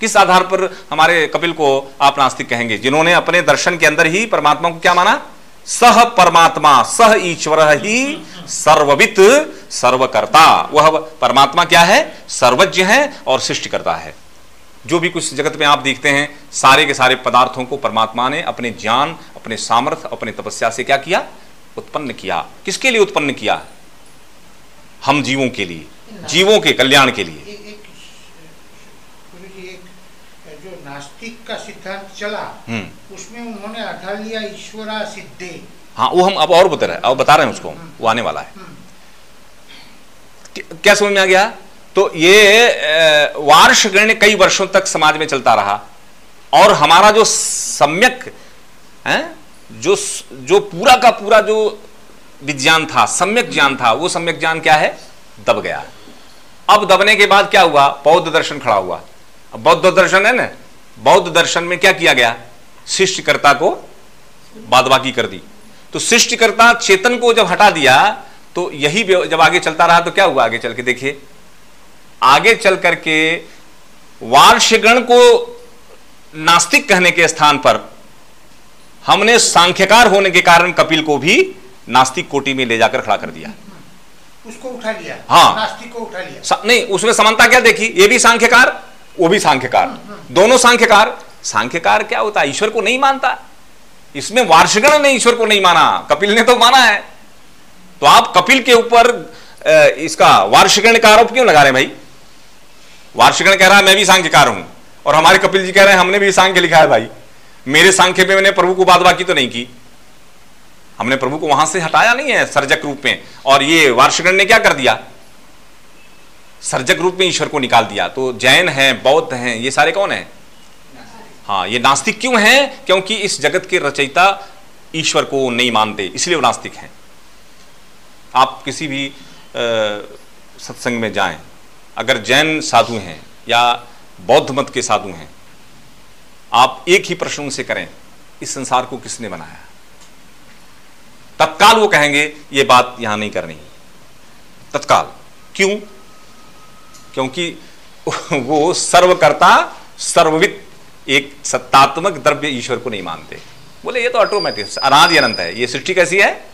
किस आधार पर हमारे कपिल को आप नास्तिक कहेंगे? जिन्होंने अपने दर्शन के अंदर ही परमात्मा को क्या माना? सह परमात्मा, सह ईश्वर ही सर्ववित, सर्वकर्ता। वह परमात्मा क्या है? सर्वज्ञ है और सृष्टिकर्ता है। जो भी कुछ जगत में आप देखते हैं सारे के सारे पदार्थों को परमात्मा ने अपने ज्ञान अपने सामर्थ्य अपने तपस्या से क्या किया? उत्पन्न किया। किसके लिए उत्पन्न किया? हम जीवों के लिए जीवों के कल्याण के लिए। जो नास्तिक का सिद्धांत चला हम्म। उसमें उन्होंने लिया ईश्वरा सिद्धे। हाँ वो हम अब और बता रहे हैं अब बता रहे हैं उसको वो आने वाला है। क्या समझ में आ गया? तो ये वार्ष गण्य कई वर्षों तक समाज में चलता रहा। और हमारा जो सम्यक है जो जो पूरा का पूरा जो विज्ञान था, सम्यक ज्ञान था, वो सम्यक ज्ञान क्या है? दब गया। अब दबने के बाद क्या हुआ? बौद्ध दर्शन खड़ा हुआ। बौद्ध दर्शन है ना? बौद्ध दर्शन में क्या किया गया? शिष्टकर्ता को बादबाकी कर दी। तो सृष्टिकर्ता चेतन को जब हटा दिया तो यही जब आगे चलता रहा तो क्या हुआ? आगे चल के देखिए। आगे चल करके वार्षगण को नास्तिक कहने के स्थान पर हमने सांख्यकार होने के कारण कपिल को भी नास्तिक कोटि में ले जाकर खड़ा कर दिया। उसको उठा लिया? हाँ। नास्तिक को उठा लिया। नहीं उसमें समानता क्या देखी? ये भी सांख्यकार वो भी सांख्यकार। हम्म, हम्म। दोनों सांख्यकार। सांख्यकार क्या होता? है ईश्वर को नहीं मानता। इसमें वार्षगण ने ईश्वर को नहीं माना कपिल ने तो माना है। तो आप कपिल के ऊपर इसका वार्षिकण का आरोप क्यों लगा रहे भाई? वार्षिकण कह रहा है, मैं भी सांख्यकार हूँ। और हमारे कपिल जी कह रहे हैं, हमने भी सांख्य लिखा है भाई। मेरे सांख्य में मैंने प्रभु को बात बाकी तो नहीं की। हमने प्रभु को वहाँ से हटाया नहीं है, सर्जक रूप में। और ये वार्षिकण ने क्या कर दिया? सर्जक रूप में ईश्वर को निकाल दिया। तो जैन हैं, बौद्ध हैं, ये सारे कौन हैं? हाँ ये नास्तिक क्यों हैं? क्योंकि इस जगत के रचयिता ईश्वर को नहीं मानते, इसलिए वो नास्तिक हैं। आप किसी भी सत्संग में जाएँ अगर जैन साधु हैं या बौद्ध मत के साधु हैं, आप एक ही प्रश्न उनसे करें, इस संसार को किसने बनाया? तत्काल वो कहेंगे, ये बात यहाँ नहीं करनी। तत्काल। क्यों? क्योंकि वो सर्वकर्ता सर्ववित एक सत्तात्मक द्रव्य ईश्वर को नहीं मानते। बोले, ये तो ऑटोमेटिक अनादि अनंत है। ये सृष्टि कैसी है?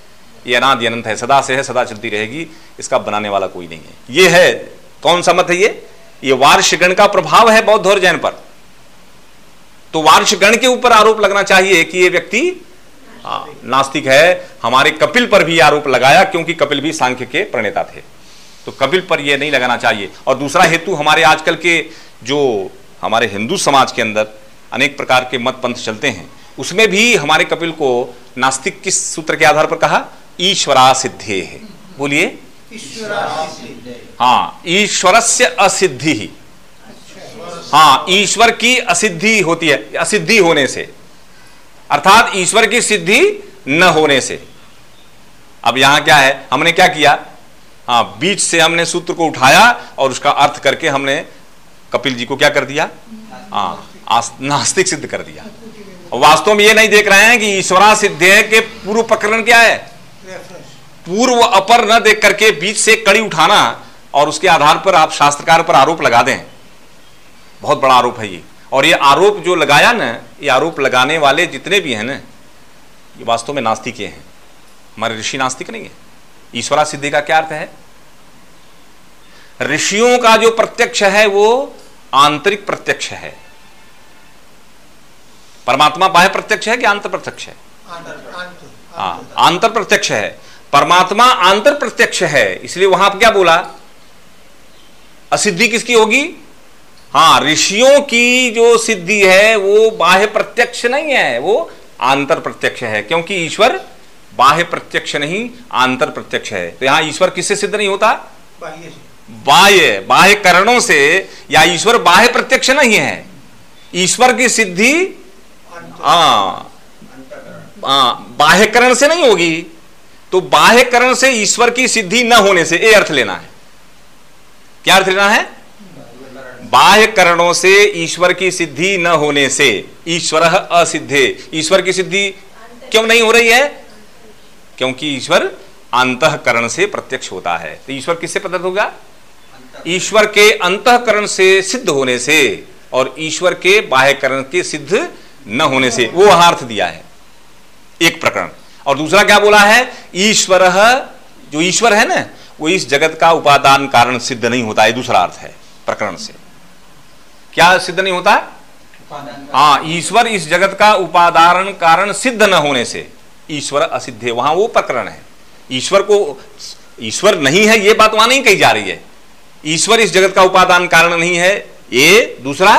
ये अनादि अनंत है। सदा से है, सदा चलती रहेगी। इसका बनाने वाला कोई नहीं है। ये है कौन सा मत है ये? ये वार्षगण का प्रभाव है बौद्ध और जैन पर। तो वार्षगण के ऊपर आरोप लगना चाहिए कि ये व्यक्ति नास्तिक है। हमारे कपिल पर भी आरोप लगाया, क्योंकि कपिल भी सांख्य के प्रणेता थे। तो कपिल पर यह नहीं लगाना चाहिए। और दूसरा हेतु हमारे आजकल के जो हमारे हिंदू समाज के अंदर अनेक प्रकार के मत पंथ चलते हैं, उसमें भी हमारे कपिल को नास्तिक किस सूत्र के आधार पर कहा? ईश्वरा सिद्धे है। बोलिए। हाँ ईश्वर से असिद्धि ही। हाँ ईश्वर की असिद्धि होती है, असिद्धि होने से। अर्थात ईश्वर की सिद्धि न होने से। अब यहाँ क्या है? हमने क्या किया? हाँ बीच से हमने सूत्र को उठाया और उसका अर्थ करके हमने कपिल जी को क्या कर दिया? हाँ नास्तिक सिद्ध कर दिया। वास्तव में ये नहीं देख रहे हैं कि ईश्वरा सिद्ध के पूर्व प्रकरण क्या है? पूर्व अपर न देख करके बीच से कड़ी उठाना और उसके आधार पर आप शास्त्रकार पर आरोप लगा दें। बहुत बड़ा आरोप है ये। और ये आरोप जो लगाया ना ये आरोप लगाने वाले जितने भी हैं ना ये वास्तव में नास्तिक हैं। हमारे ऋषि नास्तिक नहीं है। ईश्वरा सिद्धि का क्या अर्थ है? ऋषियों का जो प्रत्यक्ष है वो आंतरिक प्रत्यक्ष है। परमात्मा बाह्य प्रत्यक्ष है कि आंतर प्रत्यक्ष है हाँ आंतर प्रत्यक्ष है। परमात्मा आंतर प्रत्यक्ष है। इसलिए वहाँ पर क्या बोला? असिद्धि किसकी होगी? हाँ ऋषियों की जो सिद्धि है वो बाह्य प्रत्यक्ष नहीं है वो आंतर प्रत्यक्ष है। क्योंकि ईश्वर बाह्य प्रत्यक्ष नहीं आंतर प्रत्यक्ष है। तो यहाँ ईश्वर किससे सिद्ध नहीं होता? बाह्य बाह्य करणों से या ईश्वर बाह्य प्रत्यक्ष नहीं है। ईश्वर की सिद्धि हाँ बाह्यकरण से नहीं होगी। तो बाह्यकरण से ईश्वर की सिद्धि न होने से ये अर्थ लेना है। क्या अर्थ लेना है? बाह्य करणों से ईश्वर की सिद्धि न होने से ईश्वर असिद्धे। ईश्वर की सिद्धि क्यों नहीं हो रही है? क्योंकि ईश्वर अंतकरण से प्रत्यक्ष होता है। तो ईश्वर किससे प्रदत्त होगा? ईश्वर के अंतकरण से सिद्ध होने से और ईश्वर के बाह्यकरण के सिद्ध न होने से। वो अर्थ दिया है। एक प्रकरण। और दूसरा क्या बोला है? ईश्वर, जो ईश्वर है ना, वो इस जगत का उपादान कारण सिद्ध नहीं होता है दूसरा अर्थ है, प्रकरण से। क्या सिद्ध नहीं होता? हाँ ईश्वर इस जगत का उपादान कारण सिद्ध न होने से, ईश्वर असिद्ध है, वहाँ वो प्रकरण है। ईश्वर को, ईश्वर नहीं है, ये बात वहाँ नहीं कही जा रही है। ईश्वर इस जगत का उपादान कारण नहीं है, ये दूसरा,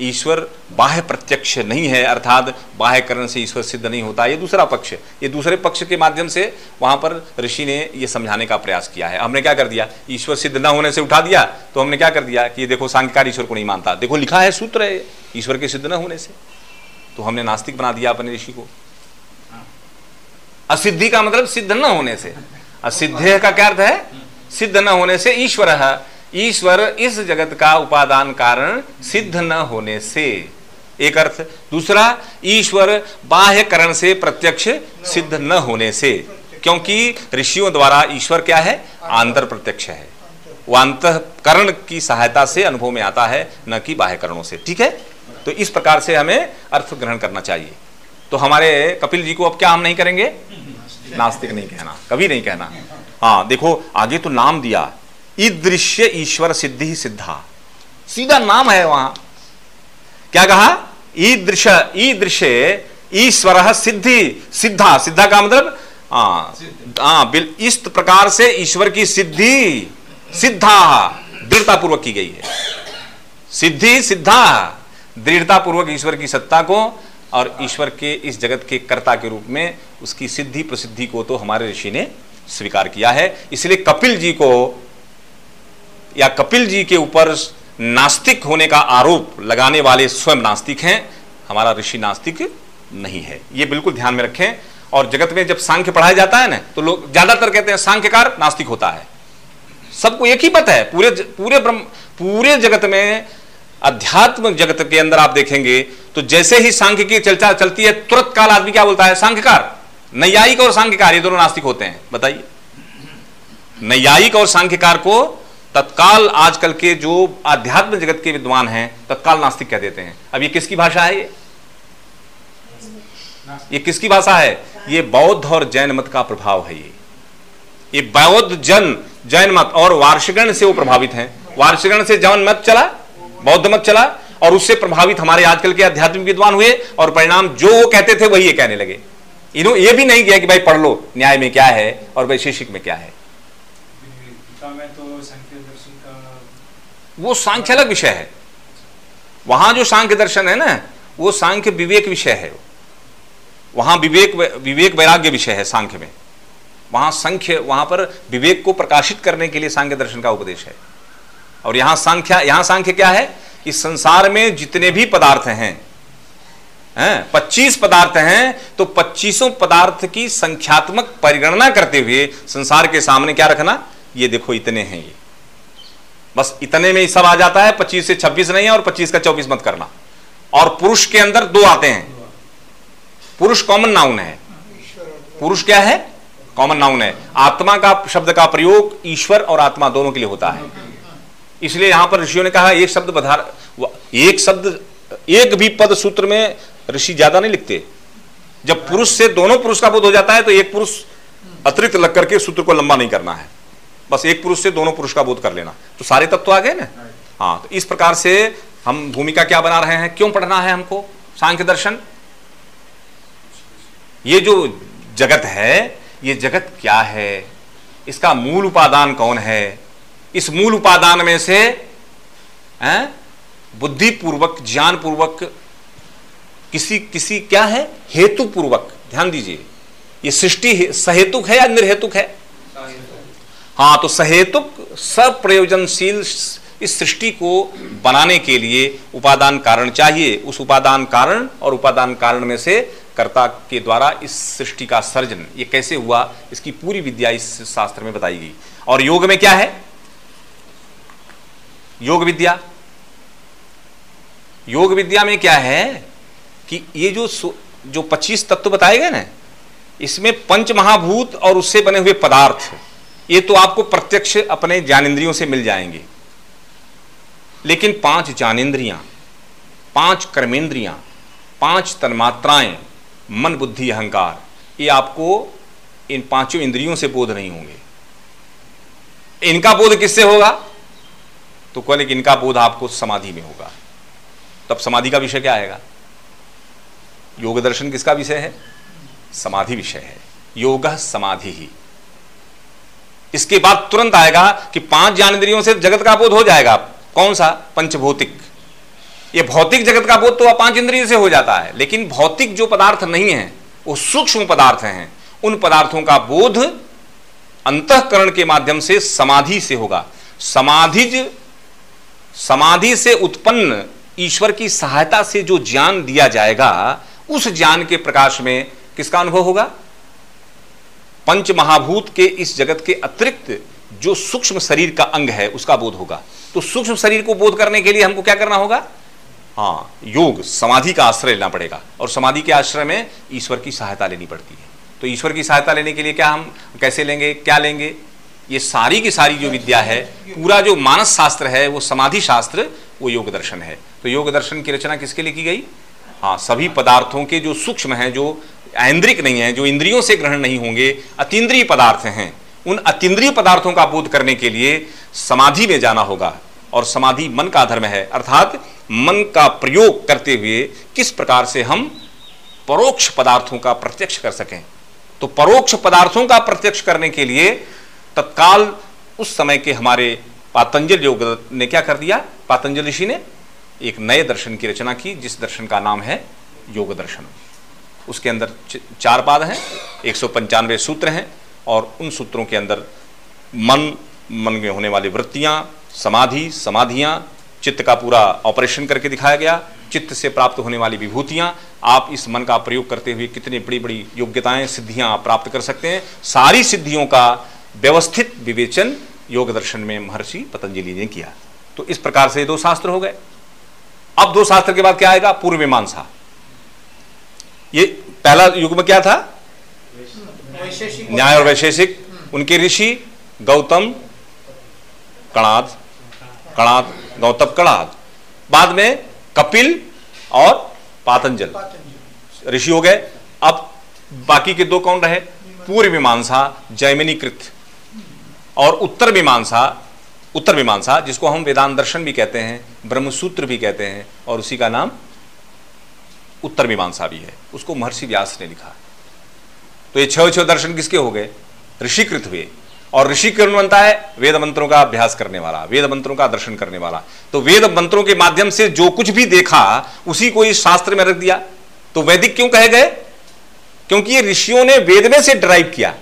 ईश्वर बाह्य प्रत्यक्ष नहीं है, अर्थात बाह्यकरण से ईश्वर सिद्ध नहीं होता, ये दूसरा पक्ष ये दूसरे पक्ष के माध्यम से वहाँ पर ऋषि ने ये समझाने का प्रयास किया है। हमने क्या कर दिया? ईश्वर सिद्ध न होने से उठा दिया तो हमने क्या कर दिया कि ये देखो सांख्यकार ईश्वर को नहीं मानता। देखो लिखा है सूत्र है, ईश्वर के सिद्ध न होने से। तो हमने नास्तिक बना दिया अपने ऋषि को। असिद्धि का मतलब सिद्ध न होने से। असिद्ध का क्या अर्थ है? सिद्ध न होने से ईश्वर। है ईश्वर इस जगत का उपादान कारण सिद्ध न होने से। एक अर्थ। दूसरा, ईश्वर बाह्य करण से प्रत्यक्ष सिद्ध न होने से, क्योंकि ऋषियों द्वारा ईश्वर क्या है? आंतर प्रत्यक्ष है। वो अंतकरण की सहायता से अनुभव में आता है, न कि बाह्य करणों से। ठीक है? तो इस प्रकार से हमें अर्थ ग्रहण करना चाहिए। तो हमारे कपिल जी को अब क्या हम नहीं करेंगे? नास्तिक नहीं कहना कभी नहीं कहना। हाँ देखो, आगे तो नाम दिया। ईदृश्य ईश्वर सिद्धि सिद्धा। सीधा नाम है वहाँ। क्या कहा? ईदृश ईदृश्य ईश्वर सिद्धि, सिद्धा। सिद्धा का मतलब? हाँ इस प्रकार से ईश्वर की सिद्धि, सिद्धा। दृढ़ता पूर्वक की गई है। सिद्धि, सिद्धा दृढ़ता पूर्वक ईश्वर की सत्ता को और ईश्वर के, इस जगत के कर्ता के रूप में उसकी सिद्धि, प्रसिद्धि को तो हमारे ऋषि ने स्वीकार किया है। इसलिए कपिल जी को या कपिल जी के ऊपर नास्तिक होने का आरोप लगाने वाले स्वयं नास्तिक हैं। हमारा ऋषि नास्तिक नहीं है। ये बिल्कुल ध्यान में रखें। और जगत में जब सांख्य पढ़ाया जाता है ना तो लोग ज़्यादातर कहते हैं सांख्यकार नास्तिक होता है। सबको एक ही पता है। पूरे पूरे ब्रह्म, पूरे जगत में, अध्यात्म जगत के अंदर आप देखेंगे तो जैसे ही सांख्य की चर्चा चलती है, तुरंत काल आदमी क्या बोलता है? सांख्यकार। नैयायिक और सांख्यकार, ये दोनों नास्तिक होते हैं। बताइए। नैयायिक और सांख्यकार को तत्काल आजकल के जो आध्यात्म जगत के विद्वान हैं तत्काल नास्तिक कह देते हैं अब ये किसकी भाषा है ये ये किसकी भाषा है ये बौद्ध और जैन मत का प्रभाव है ये ये बौद्ध जन जैन मत और वार्षिकण से वो प्रभावित हैं वार्षिकण से जैन मत चला बौद्ध मत चला और उससे प्रभावित हमारे आजकल के आध्यात्मिक विद्वान हुए और परिणाम जो वो कहते थे वही ये कहने लगे इन्होंने ये भी नहीं किया कि भाई पढ़ लो न्याय में क्या है और वैशेषिक में क्या है वो सांख्य अलग विषय है। वहाँ जो सांख्य दर्शन है ना, वो सांख्य विवेक विषय है वहाँ विवेक विवेक वैराग्य विषय है सांख्य में। वहाँ संख्य, वहाँ पर विवेक को प्रकाशित करने के लिए सांख्य दर्शन का उपदेश है। और यहाँ सांख्या, यहाँ सांख्य क्या है? इस संसार में जितने भी पदार्थ हैं, पच्चीस पदार्थ हैं तो पच्चीसों पदार्थ की संख्यात्मक परिगणना करते हुए संसार के सामने क्या रखना? ये देखो इतने हैं ये। बस इतने में ही सब आ जाता है, पच्चीस से छब्बीस नहीं है और पच्चीस का चौबीस मत करना। और पुरुष के अंदर दो आते हैं। पुरुष कॉमन नाउन है। पुरुष क्या है? कॉमन नाउन है। आत्मा का शब्द का प्रयोग ईश्वर और आत्मा दोनों के लिए होता है। इसलिए यहाँ पर ऋषियों ने कहा, एक शब्द बधार, एक शब्द, एक भी पद सूत्र में ऋषि ज़्यादा नहीं लिखते। जब पुरुष से दोनों पुरुष का बोध हो जाता है तो एक पुरुष अतिरिक्त लग करके सूत्र को लंबा नहीं करना है। बस एक पुरुष से दोनों पुरुष का बोध कर लेना। तो सारे तत्व आ गए ना? हाँ तो इस प्रकार से हम भूमिका क्या बना रहे हैं? क्यों पढ़ना है हमको? सांख्य दर्शन? ये जो जगत है ये जगत क्या है? इसका मूल उपादान कौन है? इस मूल उपादान में से बुद्धि पूर्वक ज्ञान पूर्वक किसी किसी क्या है? हेतु पूर्वक ध्यान दीजिए। ये सृष्टि सहेतुक है या निर्हेतुक है? हाँ तो सहेतुक सप्रयोजनशील इस सृष्टि को बनाने के लिए उपादान कारण चाहिए। उस उपादान कारण और उपादान कारण में से कर्ता के द्वारा इस सृष्टि का सर्जन, ये कैसे हुआ, इसकी पूरी विद्या इस शास्त्र में बताई गई। और योग में क्या है? योग विद्या। योग विद्या में क्या है कि ये जो जो 25 तत्व बताए गए ना, इसमें पंच महाभूत और उससे बने हुए पदार्थ ये तो आपको प्रत्यक्ष अपने ज्ञानेन्द्रियों से मिल जाएँगे। लेकिन पाँच ज्ञानेन्द्रियाँ, पाँच कर्मेंद्रियाँ, पाँच तन्मात्राएँ, मन, बुद्धि, अहंकार, ये आपको इन पाँचों इंद्रियों से बोध नहीं होंगे। इनका बोध किससे होगा? तो कहने कि इनका बोध आपको समाधि में होगा। तब समाधि का विषय क्या आएगा? योग दर्शन किसका विषय है? समाधि विषय है। योग समाधि ही। इसके बाद तुरंत आएगा कि पाँच ज्ञानेन्द्रियों से जगत का बोध हो जाएगा। कौन सा? पंचभौतिक। ये भौतिक जगत का बोध तो पाँच इंद्रिय से हो जाता है, लेकिन भौतिक जो पदार्थ नहीं है, वो सूक्ष्म पदार्थ हैं। उन पदार्थों का बोध अंतकरण के माध्यम से समाधि से होगा। समाधि समाधि से उत्पन्न ईश्वर की सहायता से जो ज्ञान दिया जाएगा, उस ज्ञान के प्रकाश में किसका अनुभव होगा? पंच महाभूत के इस जगत के अतिरिक्त जो सूक्ष्म शरीर का अंग है, उसका बोध होगा। तो सूक्ष्म शरीर को बोध करने के लिए हमको क्या करना होगा? हाँ योग, समाधि का आश्रय लेना पड़ेगा। और समाधि के आश्रय में ईश्वर की सहायता लेनी पड़ती है। तो ईश्वर की सहायता लेने के लिए क्या हम कैसे लेंगे, क्या लेंगे? ये सारी की सारी जो विद्या है, पूरा जो मानस शास्त्र है, वो समाधि शास्त्र, वो योग दर्शन है। तो योग दर्शन की रचना किसके लिए की गई? हाँ सभी पदार्थों के जो सूक्ष्म हैं, जो ऐन्द्रिक नहीं है, जो इंद्रियों से ग्रहण नहीं होंगे, अतीन्द्रिय पदार्थ हैं। उन अतीन्द्रिय पदार्थों का बोध करने के लिए समाधि में जाना होगा, और समाधि मन का धर्म है। अर्थात, मन का प्रयोग करते हुए किस प्रकार से हम परोक्ष पदार्थों का प्रत्यक्ष कर सकें। तो परोक्ष पदार्थों का प्रत्यक्ष करने के लिए तत्काल उस समय के हमारे पातंजल योग ने क्या कर दिया? पातंजल ऋषि ने एक नए दर्शन की रचना की, जिस दर्शन का नाम है योग दर्शन। उसके अंदर चार पाद हैं, एक सौ पंचानवे सूत्र हैं, और उन सूत्रों के अंदर मन मन में होने वाली वृत्तियाँ, समाधि, समाधियाँ, चित्त का पूरा ऑपरेशन करके दिखाया गया, चित्त से प्राप्त होने वाली विभूतियाँ, आप इस मन का प्रयोग करते हुए कितनी बड़ी बड़ी योग्यताएँ, सिद्धियाँ आप प्राप्त कर सकते हैं। सारी सिद्धियों का व्यवस्थित विवेचन योग दर्शन में महर्षि पतंजलि ने किया। तो इस प्रकार से दो शास्त्र हो गए। अब दो शास्त्र के बाद क्या आएगा? पूर्व मीमांसा। ये पहला युग में क्या था? न्याय और वैशेषिक। उनके ऋषि गौतम कणाद। कणाद गौतम कणाद। बाद में कपिल और पातंजल। ऋषि हो गए। अब बाकी के दो कौन रहे? पूर्व मीमांसा जैमिनीकृत। और उत्तर मीमांसा उत्तर मीमांसा जिसको हम वेदांत दर्शन भी कहते हैं ब्रह्मसूत्र भी कहते हैं और उसी का नाम उत्तर मीमांसा भी है। उसको महर्षि व्यास ने लिखा। तो ये छह छह दर्शन किसके हो गए? ऋषिकृत हुए। और ऋषि कौन बनता है वेद मंत्रों का अभ्यास करने वाला, वेद मंत्रों का दर्शन करने वाला। तो वेद मंत्रों के माध्यम से जो कुछ भी देखा, उसी को इस शास्त्र में रख दिया। तो वैदिक क्यों कहे गए? क्योंकि ये ऋषियों ने वेद में से ड्राइव किया।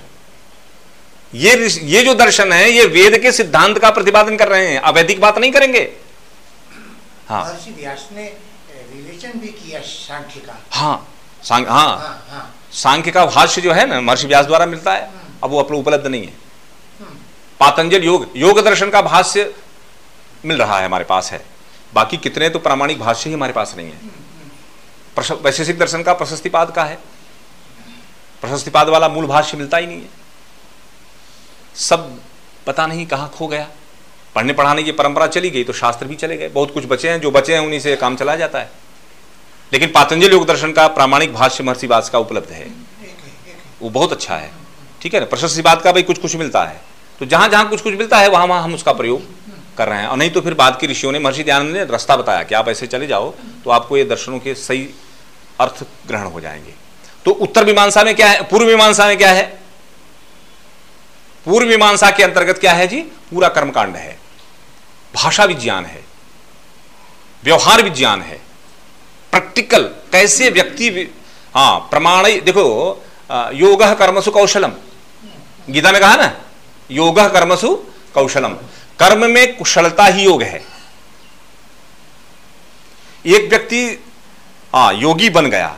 ये ये जो दर्शन है, ये वेद के सिद्धांत का प्रतिपादन कर रहे हैं। अवैधिक बात नहीं करेंगे। हाँ। भी किया सांख्य का हाँ सांख्य हाँ, हाँ, हाँ। सांख्य का भाष्य जो है ना महर्षि व्यास द्वारा मिलता है अब वो अपने उपलब्ध नहीं है। पातंजल योग योग दर्शन का भाष्य मिल रहा है हमारे पास है। बाकी कितने तो प्रामाणिक भाष्य ही हमारे पास नहीं है। वैशेषिक दर्शन का प्रशस्तिपाद का है। प्रशस्तिपाद वाला मूल भाष्य मिलता ही नहीं है। सब पता नहीं कहाँ खो गया। पढ़ने पढ़ाने की परंपरा चली गई तो शास्त्र भी चले गए। बहुत कुछ बचे हैं जो बचे हैं उन्हीं से काम चला जाता है। लेकिन पातंजल योग दर्शन का प्रामाणिक भाष्य महर्षि वास का उपलब्ध है। वो बहुत अच्छा है। ठीक है ना? प्रशस्ति बात का भाई कुछ कुछ मिलता है। तो जहाँ जहाँ कुछ कुछ मिलता है वहाँ वहाँ हम उसका प्रयोग कर रहे हैं। और नहीं तो फिर बाद के ऋषियों ने, महर्षि दयानंद ने रास्ता बताया कि आप ऐसे चले जाओ तो आपको ये दर्शनों के सही अर्थ ग्रहण हो जाएँगे। तो उत्तर मीमांसा में क्या है? पूर्व मीमांसा में क्या है? पूर्व मीमांसा के अंतर्गत क्या है जी? पूरा कर्मकांड है। भाषा विज्ञान है। व्यवहार विज्ञान है। प्रैक्टिकल कैसे व्यक्ति हाँ प्रमाण देखो योग कर्मसु कौशलम गीता में कहा ना योग कर्मसु कौशलम कर्म में कुशलता ही योग है एक व्यक्ति हाँ योगी बन गया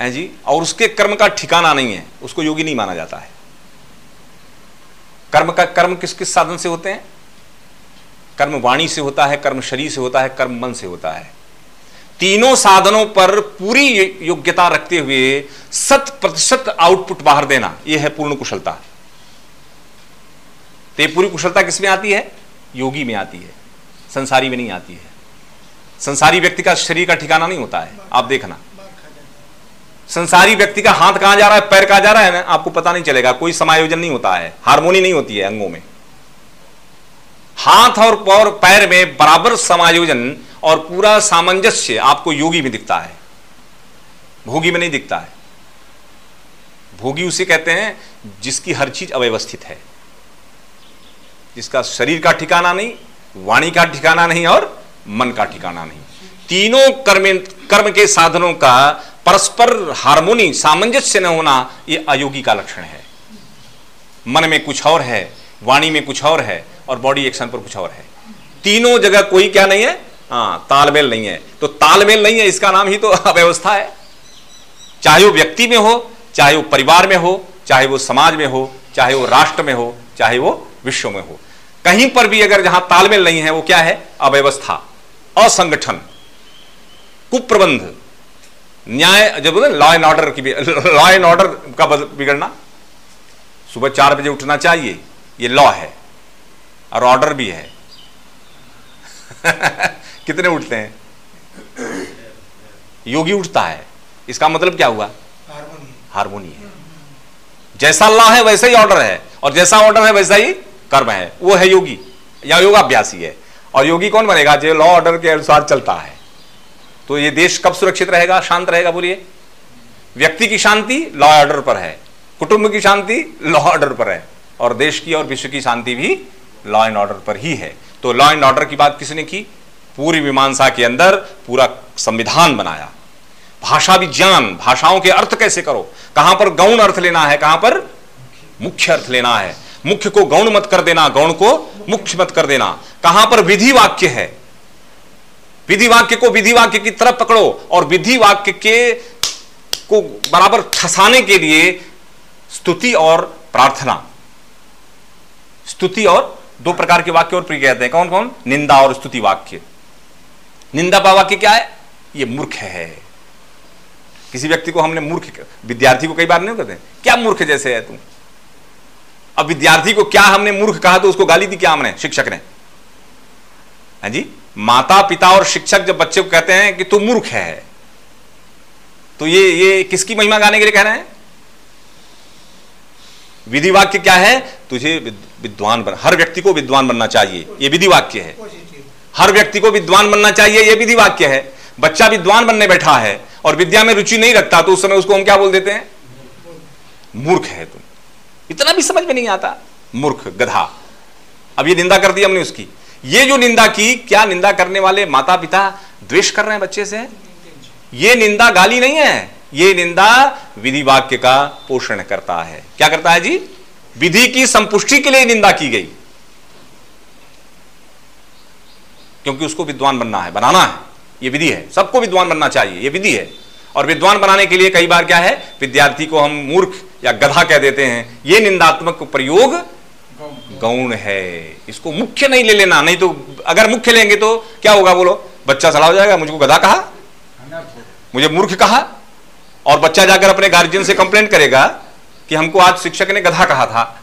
है जी और उसके कर्म का ठिकाना नहीं है उसको योगी नहीं माना जाता है कर्म का कर्म किस किस साधन से होते हैं कर्म वाणी से होता है कर्म शरीर से होता है कर्म मन से होता है तीनों साधनों पर पूरी योग्यता रखते हुए शत प्रतिशत आउटपुट बाहर देना यह है पूर्ण कुशलता। तो ये पूरी कुशलता किसमें आती है? योगी में आती है। संसारी में नहीं आती है। संसारी व्यक्ति का शरीर का ठिकाना नहीं होता है। आप देखना। संसारी व्यक्ति का हाथ कहाँ जा रहा है? पैर कहाँ जा रहा है? ना आपको पता नहीं चलेगा। कोई समायोजन नहीं होता है। हारमोनी नहीं होती है अंगों में। हाथ और पौर पैर में बराबर समायोजन और पूरा सामंजस्य आपको योगी में दिखता है। भोगी में नहीं दिखता है। भोगी उसे कहते हैं जिसकी हर चीज़ अव्यवस्थित है। जिसका शरीर का ठिकाना नहीं, वाणी का ठिकाना नहीं और मन का ठिकाना नहीं। तीनों कर्म कर्म के साधनों का परस्पर हारमोनी, सामंजस्य न होना यह अयोगी का लक्षण है। मन में कुछ और है, वाणी में कुछ और है और बॉडी एक्शन पर कुछ और है। तीनों जगह कोई क्या नहीं है? हाँ तालमेल नहीं है। तो तालमेल नहीं है, इसका नाम ही तो अव्यवस्था है। चाहे वो व्यक्ति में हो, चाहे वो परिवार में हो, चाहे वो समाज में हो, चाहे वो राष्ट्र में हो, चाहे वो विश्व में हो। कहीं पर भी अगर जहाँ तालमेल नहीं है, वो क्या है? अव्यवस्था, असंगठन, कुप्रबंध। न्याय, जब लॉ एंड ऑर्डर की लॉ एंड ऑर्डर का बिगड़ना। सुबह चार बजे उठना चाहिए, ये लॉ है। और ऑर्डर भी है। कितने उठते हैं? योगी उठता है। इसका मतलब क्या हुआ? हारमोनी है। जैसा लॉ है वैसा ही ऑर्डर है। और जैसा ऑर्डर है वैसा ही कर्म है। वो है योगी। या योगाभ्यासी है। और योगी कौन बनेगा? जो लॉ ऑर्डर के अनुसार चलता है। तो ये देश कब सुरक्षित रहेगा? शांत रहेगा बोलिए। व्यक्ति की शांति लॉ ऑर्डर पर है। कुटुंब की शांति लॉ ऑर्डर पर है। और देश की और विश्व की शांति भी लॉ एंड ऑर्डर पर ही है। तो लॉ एंड ऑर्डर की बात किसने की? पूरी मीमांसा के अंदर पूरा संविधान बनाया। भाषा विज्ञान भाषाओं के अर्थ कैसे करो? कहाँ पर गौण अर्थ लेना है, कहाँ पर? मुख्य अर्थ लेना है। मुख्य को गौण मत कर देना, गौण को मुख्य मत कर देना। कहाँ पर विधि वाक्य है? विधि वाक्य को विधि वाक्य की तरफ़ पकड़ो और विधि वाक्य के को बराबर ठसाने के लिए स्तुति और प्रार्थना। स्तुति और दो प्रकार के वाक्य और प्रिय कहते हैं। कौन कौन? निंदा और स्तुति वाक्य। निंदा का वाक्य क्या है? ये मूर्ख है। किसी व्यक्ति को हमने मूर्ख विद्यार्थी को कई बार नहीं कहते क्या मूर्ख जैसे है तू? अब विद्यार्थी को क्या हमने मूर्ख कहा तो उसको गाली दी क्या हमने? शिक्षक ने। हाँ जी? माता पिता और शिक्षक जब बच्चे को कहते हैं कि तू मूर्ख है तो ये ये किसकी महिमा गाने के लिए कह रहे हैं? विधि वाक्य क्या है? तुझे विद्वान बन, हर व्यक्ति को विद्वान बनना चाहिए, ये विधि वाक्य है। हर व्यक्ति को विद्वान बनना चाहिए, ये विधि वाक्य है। बच्चा विद्वान बनने बैठा है और विद्या में रुचि नहीं रखता तो उस समय उसको हम क्या बोल देते हैं? मूर्ख है तुम। इतना भी समझ में नहीं आता। मूर्ख, गधा। अब ये निंदा कर दी हमने उसकी। ये जो निंदा की, क्या निंदा करने वाले माता पिता द्वेष कर रहे हैं बच्चे से? ये निंदा गाली नहीं है। ये निंदा विधि वाक्य का पोषण करता है। क्या करता है जी? विधि की संपुष्टि के लिए निंदा की गई। क्योंकि उसको विद्वान बनना है, बनाना है। ये विधि है। सबको विद्वान बनना चाहिए। ये विधि है। और विद्वान बनाने के लिए कई बार क्या है? विद्यार्थी को हम मूर्ख या गधा कह देते हैं। ये निंदात्मक प्रयोग गौण है। इसको मुख्य नहीं ले लेना। नहीं तो अगर मुख्य लेंगे तो क्या होगा बोलो? बच्चा सड़ा हो जाएगा मुझको गधा कहा? मुझे मूर्ख कहा? और बच्चा जाकर अपने गार्जियन से कंप्लेंट करेगा। कि हमको आज शिक्षक ने गधा कहा था।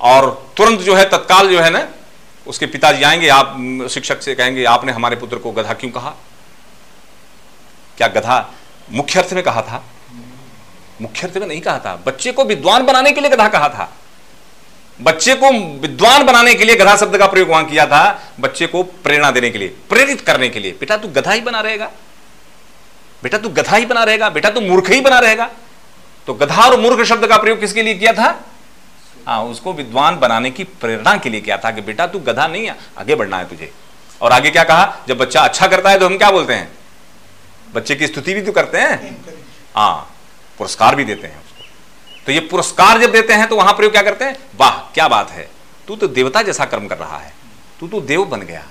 और तुरंत जो है, तत्काल जो है ना, उसके पिताजी आएँगे, आप शिक्षक से कहेंगे, आपने हमारे पुत्र को गधा क्यों कहा? क्या गधा मुख्य अर्थ में कहा था? मुख्य अर्थ में नहीं कहा था। बच्चे को विद्वान बनाने के लिए गधा कहा था। बच्चे को विद्वान बनाने के लिए गधा शब्द का प्रयोग वहाँ किया था, बच्चे को प्रेरणा देने के लिए, प्रेरित करने के लिए। बेटा, तू गधा ही बना रहेगा। बेटा, तू गधा ही बना रहेगा। बेटा, तू मूर्ख ही बना रहेगा। तो गधा और मूर्ख शब्द का प्रयोग किसके लिए किया था? हाँ उसको विद्वान बनाने की प्रेरणा के लिए किया था कि बेटा तू गधा नहीं है, आगे बढ़ना है तुझे। और आगे क्या कहा? जब बच्चा अच्छा करता है तो हम क्या बोलते हैं? बच्चे की स्तुति भी तो करते हैं। हाँ पुरस्कार भी देते हैं उसको। तो ये पुरस्कार जब देते हैं तो वहाँ प्रयोग क्या करते हैं? वाह, क्या बात है। तू तो देवता जैसा कर्म कर रहा है। तू तो देव बन गया।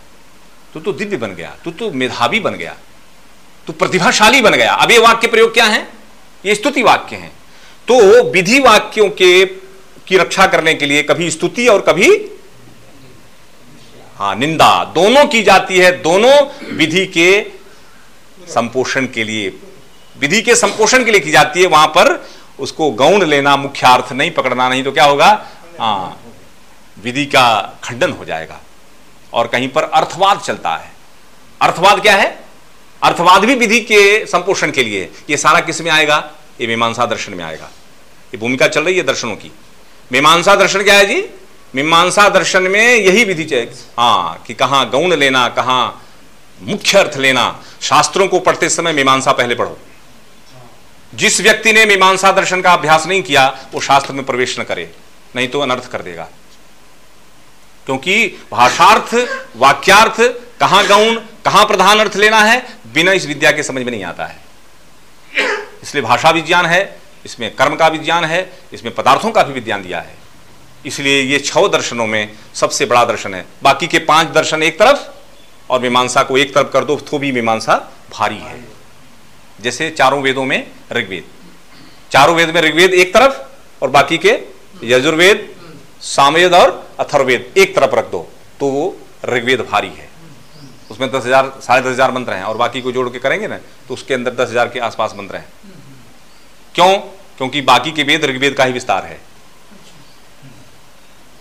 तू तो दिव्य बन गया। तू तो मेधावी बन गया। तू प्रतिभाशाली बन गया। अब ये वाक्य प्रयोग क्या है? ये स्तुति वाक्य हैं। तो विधि वाक्यों के, की रक्षा करने के लिए कभी स्तुति और कभी हाँ निंदा। दोनों की जाती है, दोनों विधि के संपोषण के लिए। विधि के संपोषण के लिए की जाती है, वहाँ पर उसको गौण लेना मुख्य अर्थ नहीं, पकड़ना नहीं तो क्या होगा? हाँ विधि का खंडन हो जाएगा। और कहीं पर अर्थवाद चलता है। अर्थवाद क्या है? अर्थवाद भी विधि के संपोषण के लिए। ये सारा किसमें आएगा? ये मीमांसा दर्शन में आएगा। ये भूमिका चल रही है दर्शनों की। मीमांसा दर्शन क्या है जी? मीमांसा दर्शन में यही विधि चाहिए हाँ कि कहा गौण लेना, कहा मुख्य अर्थ लेना। शास्त्रों को पढ़ते समय मीमांसा पहले पढ़ो। जिस व्यक्ति ने मीमांसा दर्शन का अभ्यास नहीं किया, वो शास्त्र में प्रवेश न करे, नहीं तो अनर्थ कर देगा। क्योंकि भाषार्थ, वाक्यार्थ, कहाँ गौण, कहाँ प्रधान अर्थ लेना है, बिना इस विद्या के समझ में नहीं आता है। इसलिए भाषा विज्ञान है इसमें कर्म का विज्ञान है, इसमें पदार्थों का भी विज्ञान दिया है। इसलिए ये छह दर्शनों में सबसे बड़ा दर्शन है। बाकी के पाँच दर्शन एक तरफ़ और मीमांसा को एक तरफ़ कर दो तो भी मीमांसा भारी है। जैसे चारों वेदों में ऋग्वेद। चारों वेद में ऋग्वेद एक तरफ़ और बाकी के यजुर्वेद, सामवेद और अथर्वेद एक तरफ़ रख दो तो वो ऋग्वेद भारी है। उसमें दस हज़ार, साढ़े दस हज़ार मंत्र हैं और बाकी को जोड़ के करेंगे ना तो उसके अंदर दस हज़ार के आसपास मंत्र हैं। क्यों? क्योंकि बाकी के वेद ऋग्वेद का ही विस्तार है।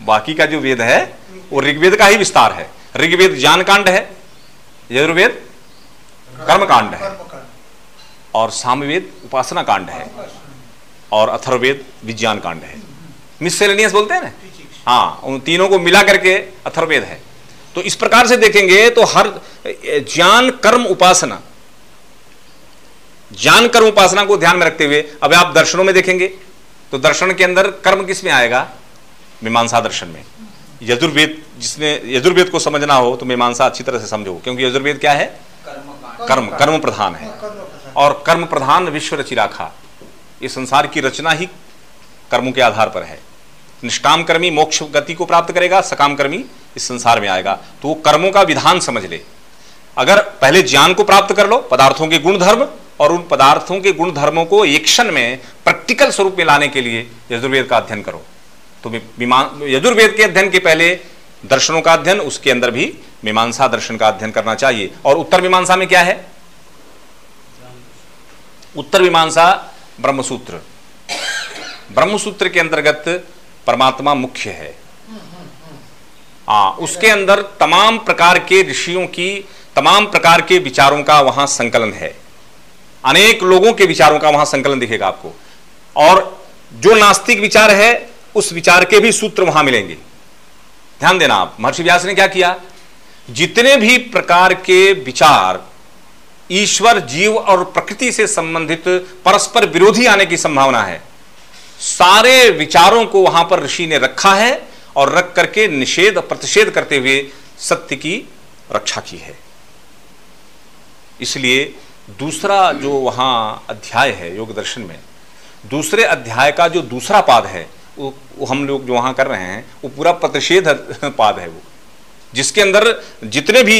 बाकी का जो वेद है, वो ऋग्वेद का ही विस्तार है। ऋग्वेद ज्ञान कांड है, यजुर्वेद कर्म कांड है। और सामवेद उपासना कांड है। और अथर्वेद विज्ञान कांड है। मिसलेनियस बोलते हैं ना? हाँ उन तीनों को मिला करके अथर्वेद है। तो इस प्रकार से देखेंगे तो हर, ज्ञान कर्म उपासना ज्ञान कर्म उपासना को ध्यान में रखते हुए, अब आप दर्शनों में देखेंगे तो दर्शन के अंदर कर्म किसमें आएगा? मीमांसा दर्शन में। यजुर्वेद, जिसने यजुर्वेद को समझना हो तो मीमांसा अच्छी तरह से समझो, क्योंकि यजुर्वेद क्या है? कर्म कर्म प्रधान है। और कर्म प्रधान विश्व रचि राखा ये संसार की रचना ही कर्मों के आधार पर है। निष्काम कर्मी मोक्ष गति को प्राप्त करेगा सकाम कर्मी इस संसार में आएगा। तो वो कर्मों का विधान समझ ले। अगर पहले ज्ञान को प्राप्त कर लो, पदार्थों के गुण धर्म और उन पदार्थों के गुण धर्मों को एक्शन में प्रैक्टिकल स्वरूप में लाने के लिए यजुर्वेद का अध्ययन करो। तो यजुर्वेद के अध्ययन के पहले दर्शनों का अध्ययन, उसके अंदर भी मीमांसा दर्शन का अध्ययन करना चाहिए। और उत्तर मीमांसा में क्या है? उत्तर मीमांसा, ब्रह्मसूत्र। ब्रह्मसूत्र के अंतर्गत परमात्मा मुख्य है। हाँ उसके अंदर तमाम प्रकार के ऋषियों की, तमाम प्रकार के विचारों का वहाँ संकलन है। अनेक लोगों के विचारों का वहाँ संकलन दिखेगा आपको। और जो नास्तिक विचार है, उस विचार के भी सूत्र वहाँ मिलेंगे। ध्यान देना आप, महर्षि व्यास ने क्या किया? जितने भी प्रकार के विचार ईश्वर, जीव और प्रकृति से संबंधित परस्पर विरोधी आने की संभावना है, सारे विचारों को वहाँ पर ऋषि ने रखा है और रख करके निषेध, प्रतिषेध करते हुए सत्य की रक्षा की है। इसलिए दूसरा जो वहाँ अध्याय है योग दर्शन में दूसरे अध्याय का जो दूसरा पाद है वो, हम लोग जो वहाँ कर रहे हैं वो पूरा प्रतिषेध पाद है वो जिसके अंदर जितने भी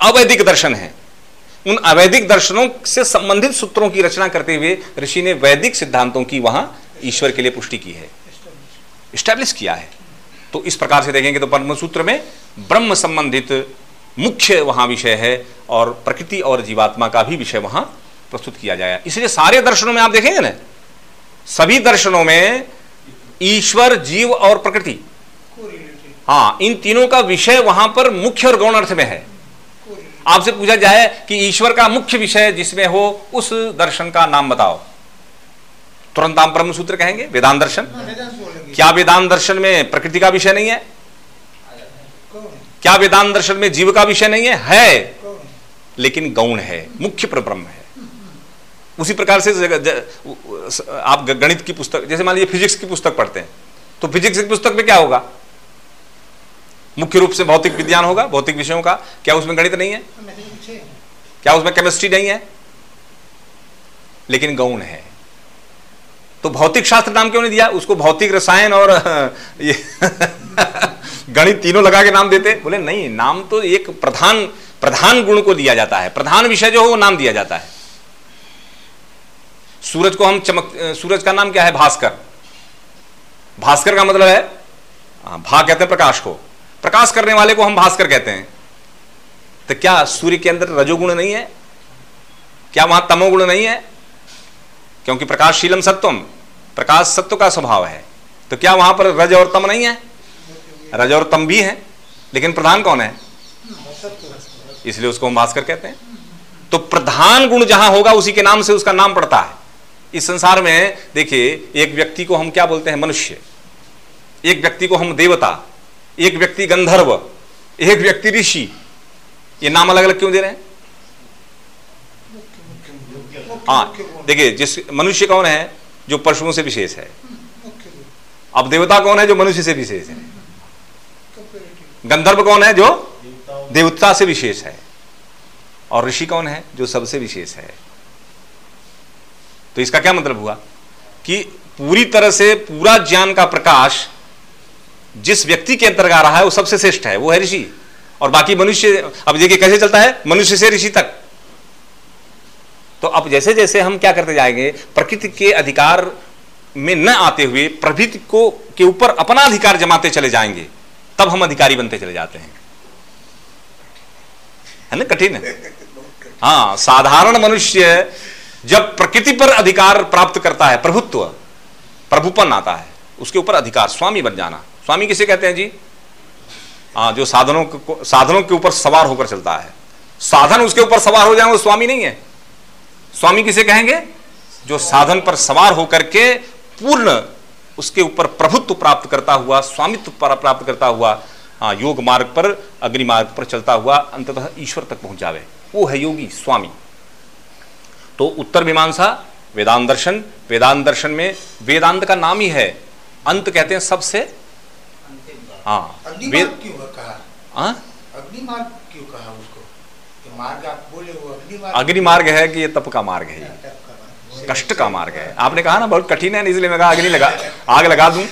अवैधिक दर्शन हैं उन अवैधिक दर्शनों से संबंधित सूत्रों की रचना करते हुए ऋषि ने वैदिक सिद्धांतों की वहाँ ईश्वर के लिए पुष्टि की है। स्टैब्लिश किया है। तो इस प्रकार से देखेंगे तो ब्रह्म सूत्र में ब्रह्म संबंधित मुख्य वहाँ विषय है और प्रकृति और जीवात्मा का भी विषय वहाँ प्रस्तुत किया जाएगा इसलिए सारे दर्शनों में आप देखेंगे ना, सभी दर्शनों में ईश्वर, जीव और प्रकृति। हाँ इन तीनों का विषय वहाँ पर मुख्य और गौण अर्थ में है। आपसे पूछा जाए कि ईश्वर का मुख्य विषय जिसमें हो, उस दर्शन का नाम बताओ। तुरंत आप ब्रह्म सूत्र कहेंगे, वेदांत दर्शन? क्या वेदांत दर्शन में प्रकृति का विषय नहीं है? क्या वेदांत दर्शन में जीव का विषय नहीं है? है। लेकिन गौण है। मुख्य पर ब्रह्म है। उसी प्रकार से आप गणित की पुस्तक जैसे मान लीजिए फिजिक्स की पुस्तक पढ़ते हैं तो फिजिक्स की पुस्तक में क्या होगा? मुख्य रूप से भौतिक विज्ञान होगा भौतिक विषयों का। क्या उसमें गणित नहीं है? क्या उसमें केमिस्ट्री नहीं है? लेकिन गौण है। तो भौतिक शास्त्र नाम क्यों नहीं दिया? उसको भौतिक रसायन और ये गणित तीनों लगा के नाम देते। बोले नहीं नाम तो एक प्रधान प्रधान गुण को दिया जाता है। प्रधान विषय जो हो वो नाम दिया जाता है। सूरज को हम चमक सूरज का नाम क्या है? भास्कर। भास्कर का मतलब है हाँ, भा कहते हैं प्रकाश को। प्रकाश करने वाले को हम भास्कर कहते हैं। तो क्या सूर्य के अंदर रजोगुण नहीं है? क्या वहाँ तमोगुण नहीं है? क्योंकि प्रकाशशीलम सत्वम, प्रकाश सत्व का स्वभाव है। तो क्या वहाँ पर रज और तम नहीं है? रज और तम भी है, लेकिन प्रधान कौन है? इसलिए उसको हम भास्कर कहते हैं। तो प्रधान गुण जहाँ होगा, उसी के नाम से उसका नाम पड़ता है। इस संसार में, देखिए, एक व्यक्ति को हम क्या बोलते हैं? मनुष्य। एक व्यक्ति को हम देवता। एक व्यक्ति गंधर्व। एक व्यक्ति ऋषि। ये नाम अलग अलग क्यों दे रहे हैं? हाँ देखिए, जिस मनुष्य कौन है, जो पशुओं से विशेष है। अब देवता कौन है, जो मनुष्य से विशेष है? गंधर्व कौन है, जो देवता से विशेष है। और ऋषि कौन है, जो सबसे विशेष है। तो इसका क्या मतलब हुआ? कि पूरी तरह से पूरा ज्ञान का प्रकाश जिस व्यक्ति के अंतर्गत आ रहा है, वो सबसे श्रेष्ठ है। वो है ऋषि। और बाकी मनुष्य, अब देखिए कैसे चलता है? मनुष्य से ऋषि तक। तो अब जैसे जैसे हम क्या करते जाएँगे, प्रकृति के अधिकार में न आते हुए प्रभृति को, के ऊपर अपना अधिकार जमाते चले जाएँगे, तब हम अधिकारी बनते चले जाते हैं। है ना, कठिन है? हाँ साधारण मनुष्य जब प्रकृति पर अधिकार प्राप्त करता है, प्रभुत्व, प्रभुपन आता है, उसके ऊपर अधिकार, स्वामी बन जाना। स्वामी किसे कहते हैं जी? हाँ जो साधनों को साधनों के ऊपर सवार होकर चलता है। साधन उसके ऊपर सवार हो जाए, वो स्वामी नहीं है। स्वामी किसे कहेंगे? जो साधन पर सवार होकर के पूर्ण उसके ऊपर प्रभुत्व प्राप्त करता हुआ स्वामित्व प्राप्त करता हुआ हाँ योग मार्ग पर अग्नि मार्ग पर चलता हुआ अंततः ईश्वर तक पहुँच जावे। वो है योगी स्वामी। तो उत्तर मीमांसा वेदांत दर्शन। वेदांत दर्शन में वेदांत का नाम ही है। अंत कहते हैं सबसे। हाँ अग्निमार्ग क्यों कहा? हाँ? अग्निमार्ग क्यों कहा उसको? कि मार्ग आप बोले अग्नि मार्ग है कि ये तप का मार्ग है कष्ट का मार्ग है। आपने कहा ना, बहुत कठिन है, इसलिए मैं कहा अग्नि लगा, आग लगा दूँ।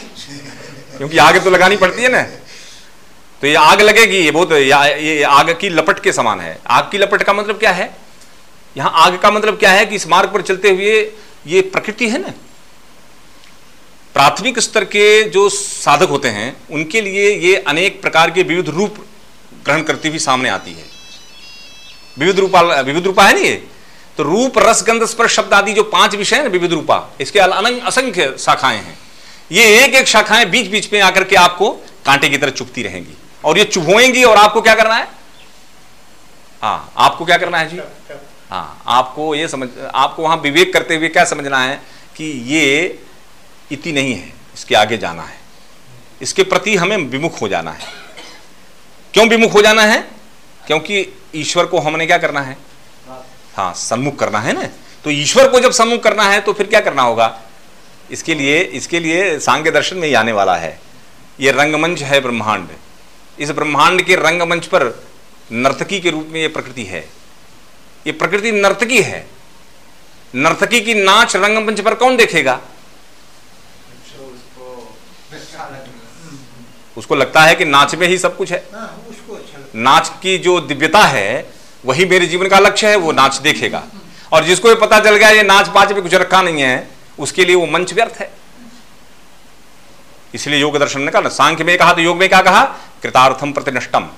क्योंकि आग तो लगानी पड़ती है ना। तो ये आग लगेगी, ये बहुत ये आग की लपट के समान है। आग की लपट का मतलब क्या है? यहाँ आग का मतलब क्या है कि इस मार्ग पर चलते हुए ये प्रकृति है ना? प्राथमिक स्तर के जो साधक होते हैं, उनके लिए ये अनेक प्रकार के विविध रूप ग्रहण करती हुई सामने आती है। विविध रूपा विविध रूपा है ना ये? तो रूप रस गंध स्पर्श शब्द आदि जो पाँच विषय है ना विविध रूपा इसके अनंग असंख्य शाखाएँ हैं। ये एक एक शाखाएँ बीच बीच में आकर के आपको कांटे की तरह चुपती रहेंगी। और ये चुभोएँगी और आपको क्या करना है? हाँ आपको क्या करना है जी? हाँ आपको ये समझ आपको वहाँ विवेक करते हुए क्या समझना है कि ये इति नहीं है इसके आगे जाना है। इसके प्रति हमें विमुख हो जाना है। क्यों विमुख हो जाना है? क्योंकि ईश्वर को हमने क्या करना है? हाँ। सम्मुख करना है ना? तो ईश्वर को जब सम्मुख करना है तो फिर क्या करना होगा? इसके लिए इसके लिए सांख्य दर्शन में ही आने वाला है। ये रंगमंच है ब्रह्मांड। इस ब्रह्मांड के रंगमंच पर नर्तकी के रूप में ये प्रकृति है। ये प्रकृति नर्तकी है। नर्तकी की नाच रंगमंच पर कौन देखेगा? उसको लगता है कि नाच में ही सब कुछ है हाँ, उसको अच्छा लगता नाच की जो दिव्यता है, वही मेरे जीवन का लक्ष्य है, वो नाच देखेगा। और जिसको ये पता चल गया, ये नाच पाच में कुछ रखा नहीं है, उसके लिए वो मंच व्यर्थ है। इसलिए योग दर्शन ने कहा ना सांख्य में कहा तो योग में क्या कहा? कृतार्थम प्रतिनष्टम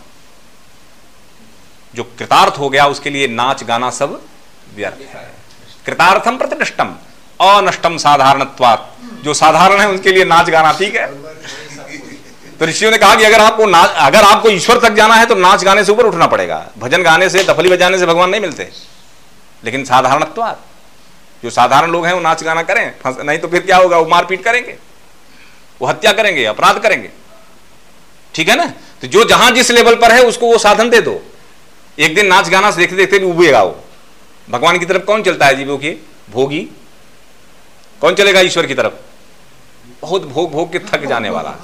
जो कृतार्थ हो गया, उसके लिए नाच गाना सब व्यर्थ है। कृतार्थम प्रतिनष्टम अनष्टम साधारणत्वात। जो साधारण है, उनके लिए नाच गाना ठीक है। तो ऋषियों ने कहा कि अगर आपको नाच अगर आपको ईश्वर तक जाना है तो नाच गाने से ऊपर उठना पड़ेगा। भजन गाने से दफली बजाने से भगवान नहीं मिलते। लेकिन साधारणत्वात जो साधारण लोग हैं, वो नाच गाना करें नहीं तो फिर क्या होगा? वो मारपीट करेंगे। वो हत्या करेंगे, अपराध करेंगे। ठीक है ना? तो जो जहाँ जिस लेवल पर है, उसको वो साधन दे दो। एक दिन नाच गाना देखते देखते भी उबेगा वो। भगवान की तरफ़ कौन चलता है जीवों की भोगी। कौन चलेगा ईश्वर की तरफ़? बहुत भोग भोग के थक जाने वाला।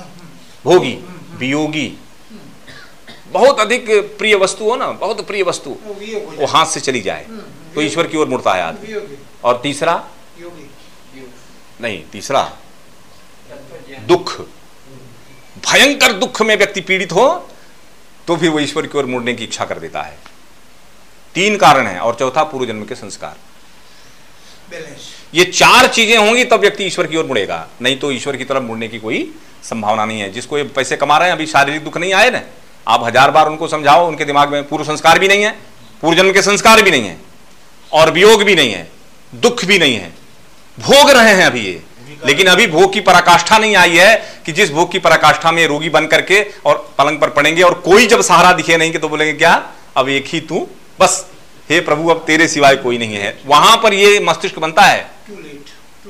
भोगी वियोगी। बहुत अधिक प्रिय वस्तु हो ना बहुत प्रिय वस्तु। वो हाथ से चली जाए। तो ईश्वर की ओर मुड़ता है है। आदमी और तीसरा? नहीं तीसरा? दुख। भयंकर दुख में व्यक्ति पीड़ित हो तो भी वो ईश्वर की ओर मुड़ने की इच्छा कर देता है। तीन कारण है और चौथा पूर्व जन्म के संस्कार। बैलेंस। ये चार चीज़ें होंगी, तब व्यक्ति ईश्वर की ओर मुड़ेगा। नहीं तो ईश्वर की तरफ़ मुड़ने की कोई संभावना नहीं है। जिसको ये पैसे कमा रहे हैं, अभी शारीरिक दुख नहीं आए ना। आप हज़ार बार उनको समझाओ, उनके दिमाग में पूर्व संस्कार भी नहीं है पूर्व जन्म के संस्कार भी नहीं है, और वियोग भी नहीं है, दुख भी नहीं है। भोग रहे हैं अभी ये। लेकिन अभी भोग की पराकाष्ठा नहीं आई है कि जिस भोग की पराकाष्ठा में रोगी बन करके और पलंग पर पड़ेंगे और कोई जब सहारा दिखे नहीं कि तो बोलेंगे, क्या? अब एक ही तू, बस। हे प्रभु अब तेरे सिवाय कोई नहीं है। वहाँ पर ये मस्तिष्क बनता है।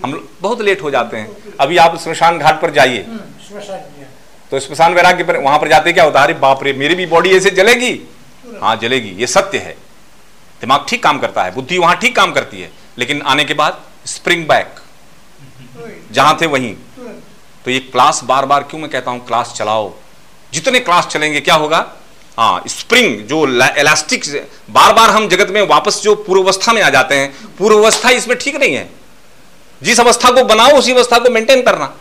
हम बहुत लेट हो जाते हैं। अभी आप स्मशान घाट पर जाइए। तो स्मशान वैराग्य पर वहाँ पर जाते क्या? होता है अरे बाप रे मेरी भी बॉडी ऐसे जलेगी? हाँ जलेगी। ये सत्य है। दिमाग ठीक काम करता है। बुद्धि वहाँ ठीक काम करती है। लेकिन आने के बाद स्प्रिंग बैक जहाँ थे वहीं। तो ये क्लास बार बार क्यों मैं कहता हूँ क्लास चलाओ। जितने क्लास चलेंगे क्या होगा? हाँ स्प्रिंग जो इलास्टिक बार बार हम जगत में वापस जो पूर्वावस्था में आ जाते हैं पूर्वावस्था इसमें ठीक नहीं है। जिस अवस्था को बनाओ उसी अवस्था को मेंटेन करना।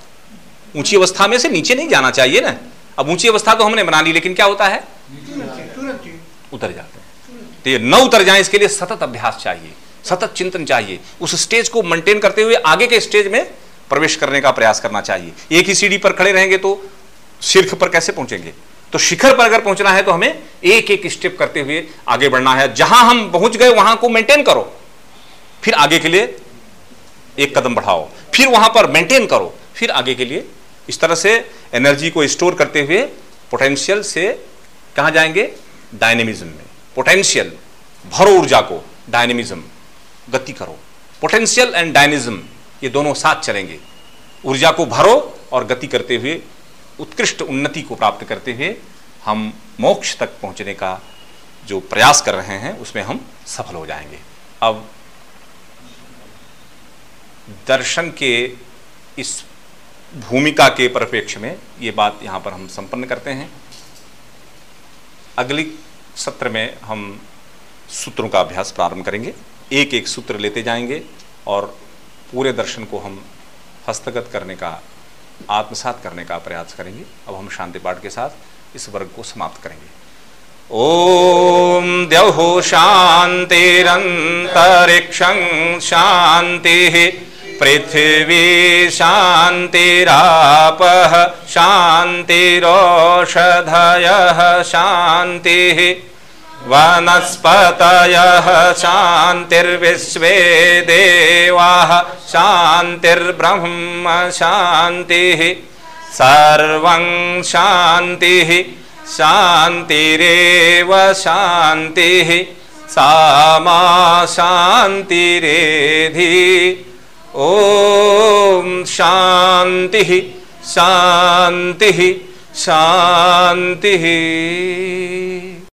ऊँची अवस्था में से नीचे नहीं जाना चाहिए ना। अब ऊँची अवस्था तो हमने बना ली लेकिन क्या होता है? ही, ही उतर जाते हैं। तो ये न उतर जाए इसके लिए सतत अभ्यास चाहिए सतत चिंतन चाहिए। उस स्टेज को मेंटेन करते हुए आगे के स्टेज में प्रवेश करने का प्रयास करना चाहिए। एक ही सीढ़ी पर खड़े रहेंगे तो शीर्ष पर कैसे पहुँचेंगे? तो शिखर पर अगर पहुँचना है तो हमें एक एक स्टेप करते हुए आगे बढ़ना है। जहाँ हम पहुँच गए, वहाँ को मेंटेन करो। फिर आगे के लिए एक कदम बढ़ाओ। फिर वहाँ पर मेंटेन करो। फिर आगे के लिए इस तरह से एनर्जी को स्टोर करते हुए पोटेंशियल से कहाँ जाएँगे? डायनेमिज्म में। पोटेंशियल भरो ऊर्जा को। डायनेमिज्म गति करो। पोटेंशियल एंड डायनिज्म ये दोनों साथ चलेंगे। ऊर्जा को भरो और गति करते हुए उत्कृष्ट उन्नति को प्राप्त करते हुए हम मोक्ष तक पहुँचने का जो प्रयास कर रहे हैं, उसमें हम सफल हो जाएँगे। अब दर्शन के इस भूमिका के परिप्रेक्ष्य में ये बात यहाँ पर हम संपन्न करते हैं। अगली सत्र में हम सूत्रों का अभ्यास प्रारंभ करेंगे। एक एक सूत्र लेते जाएँगे और पूरे दर्शन को हम हस्तगत करने का आत्मसात करने का प्रयास करेंगे। अब हम शांति पाठ के साथ इस वर्ग को समाप्त करेंगे। ओम द्यौः शान्तिरन्तरिक्षं शान्तिः, पृथिवी शान्तिरापः, शान्तिरोषधयः, शान्तिः। वनस्पतयः शान्तिर्विश्वे देवाः शान्तिर्ब्रह्म शान्तिः। सर्वं शान्तिः, शान्तिरेव शान्तिः। सा मा शान्तिरेधि। ॐ शान्तिः शान्तिः शान्तिः।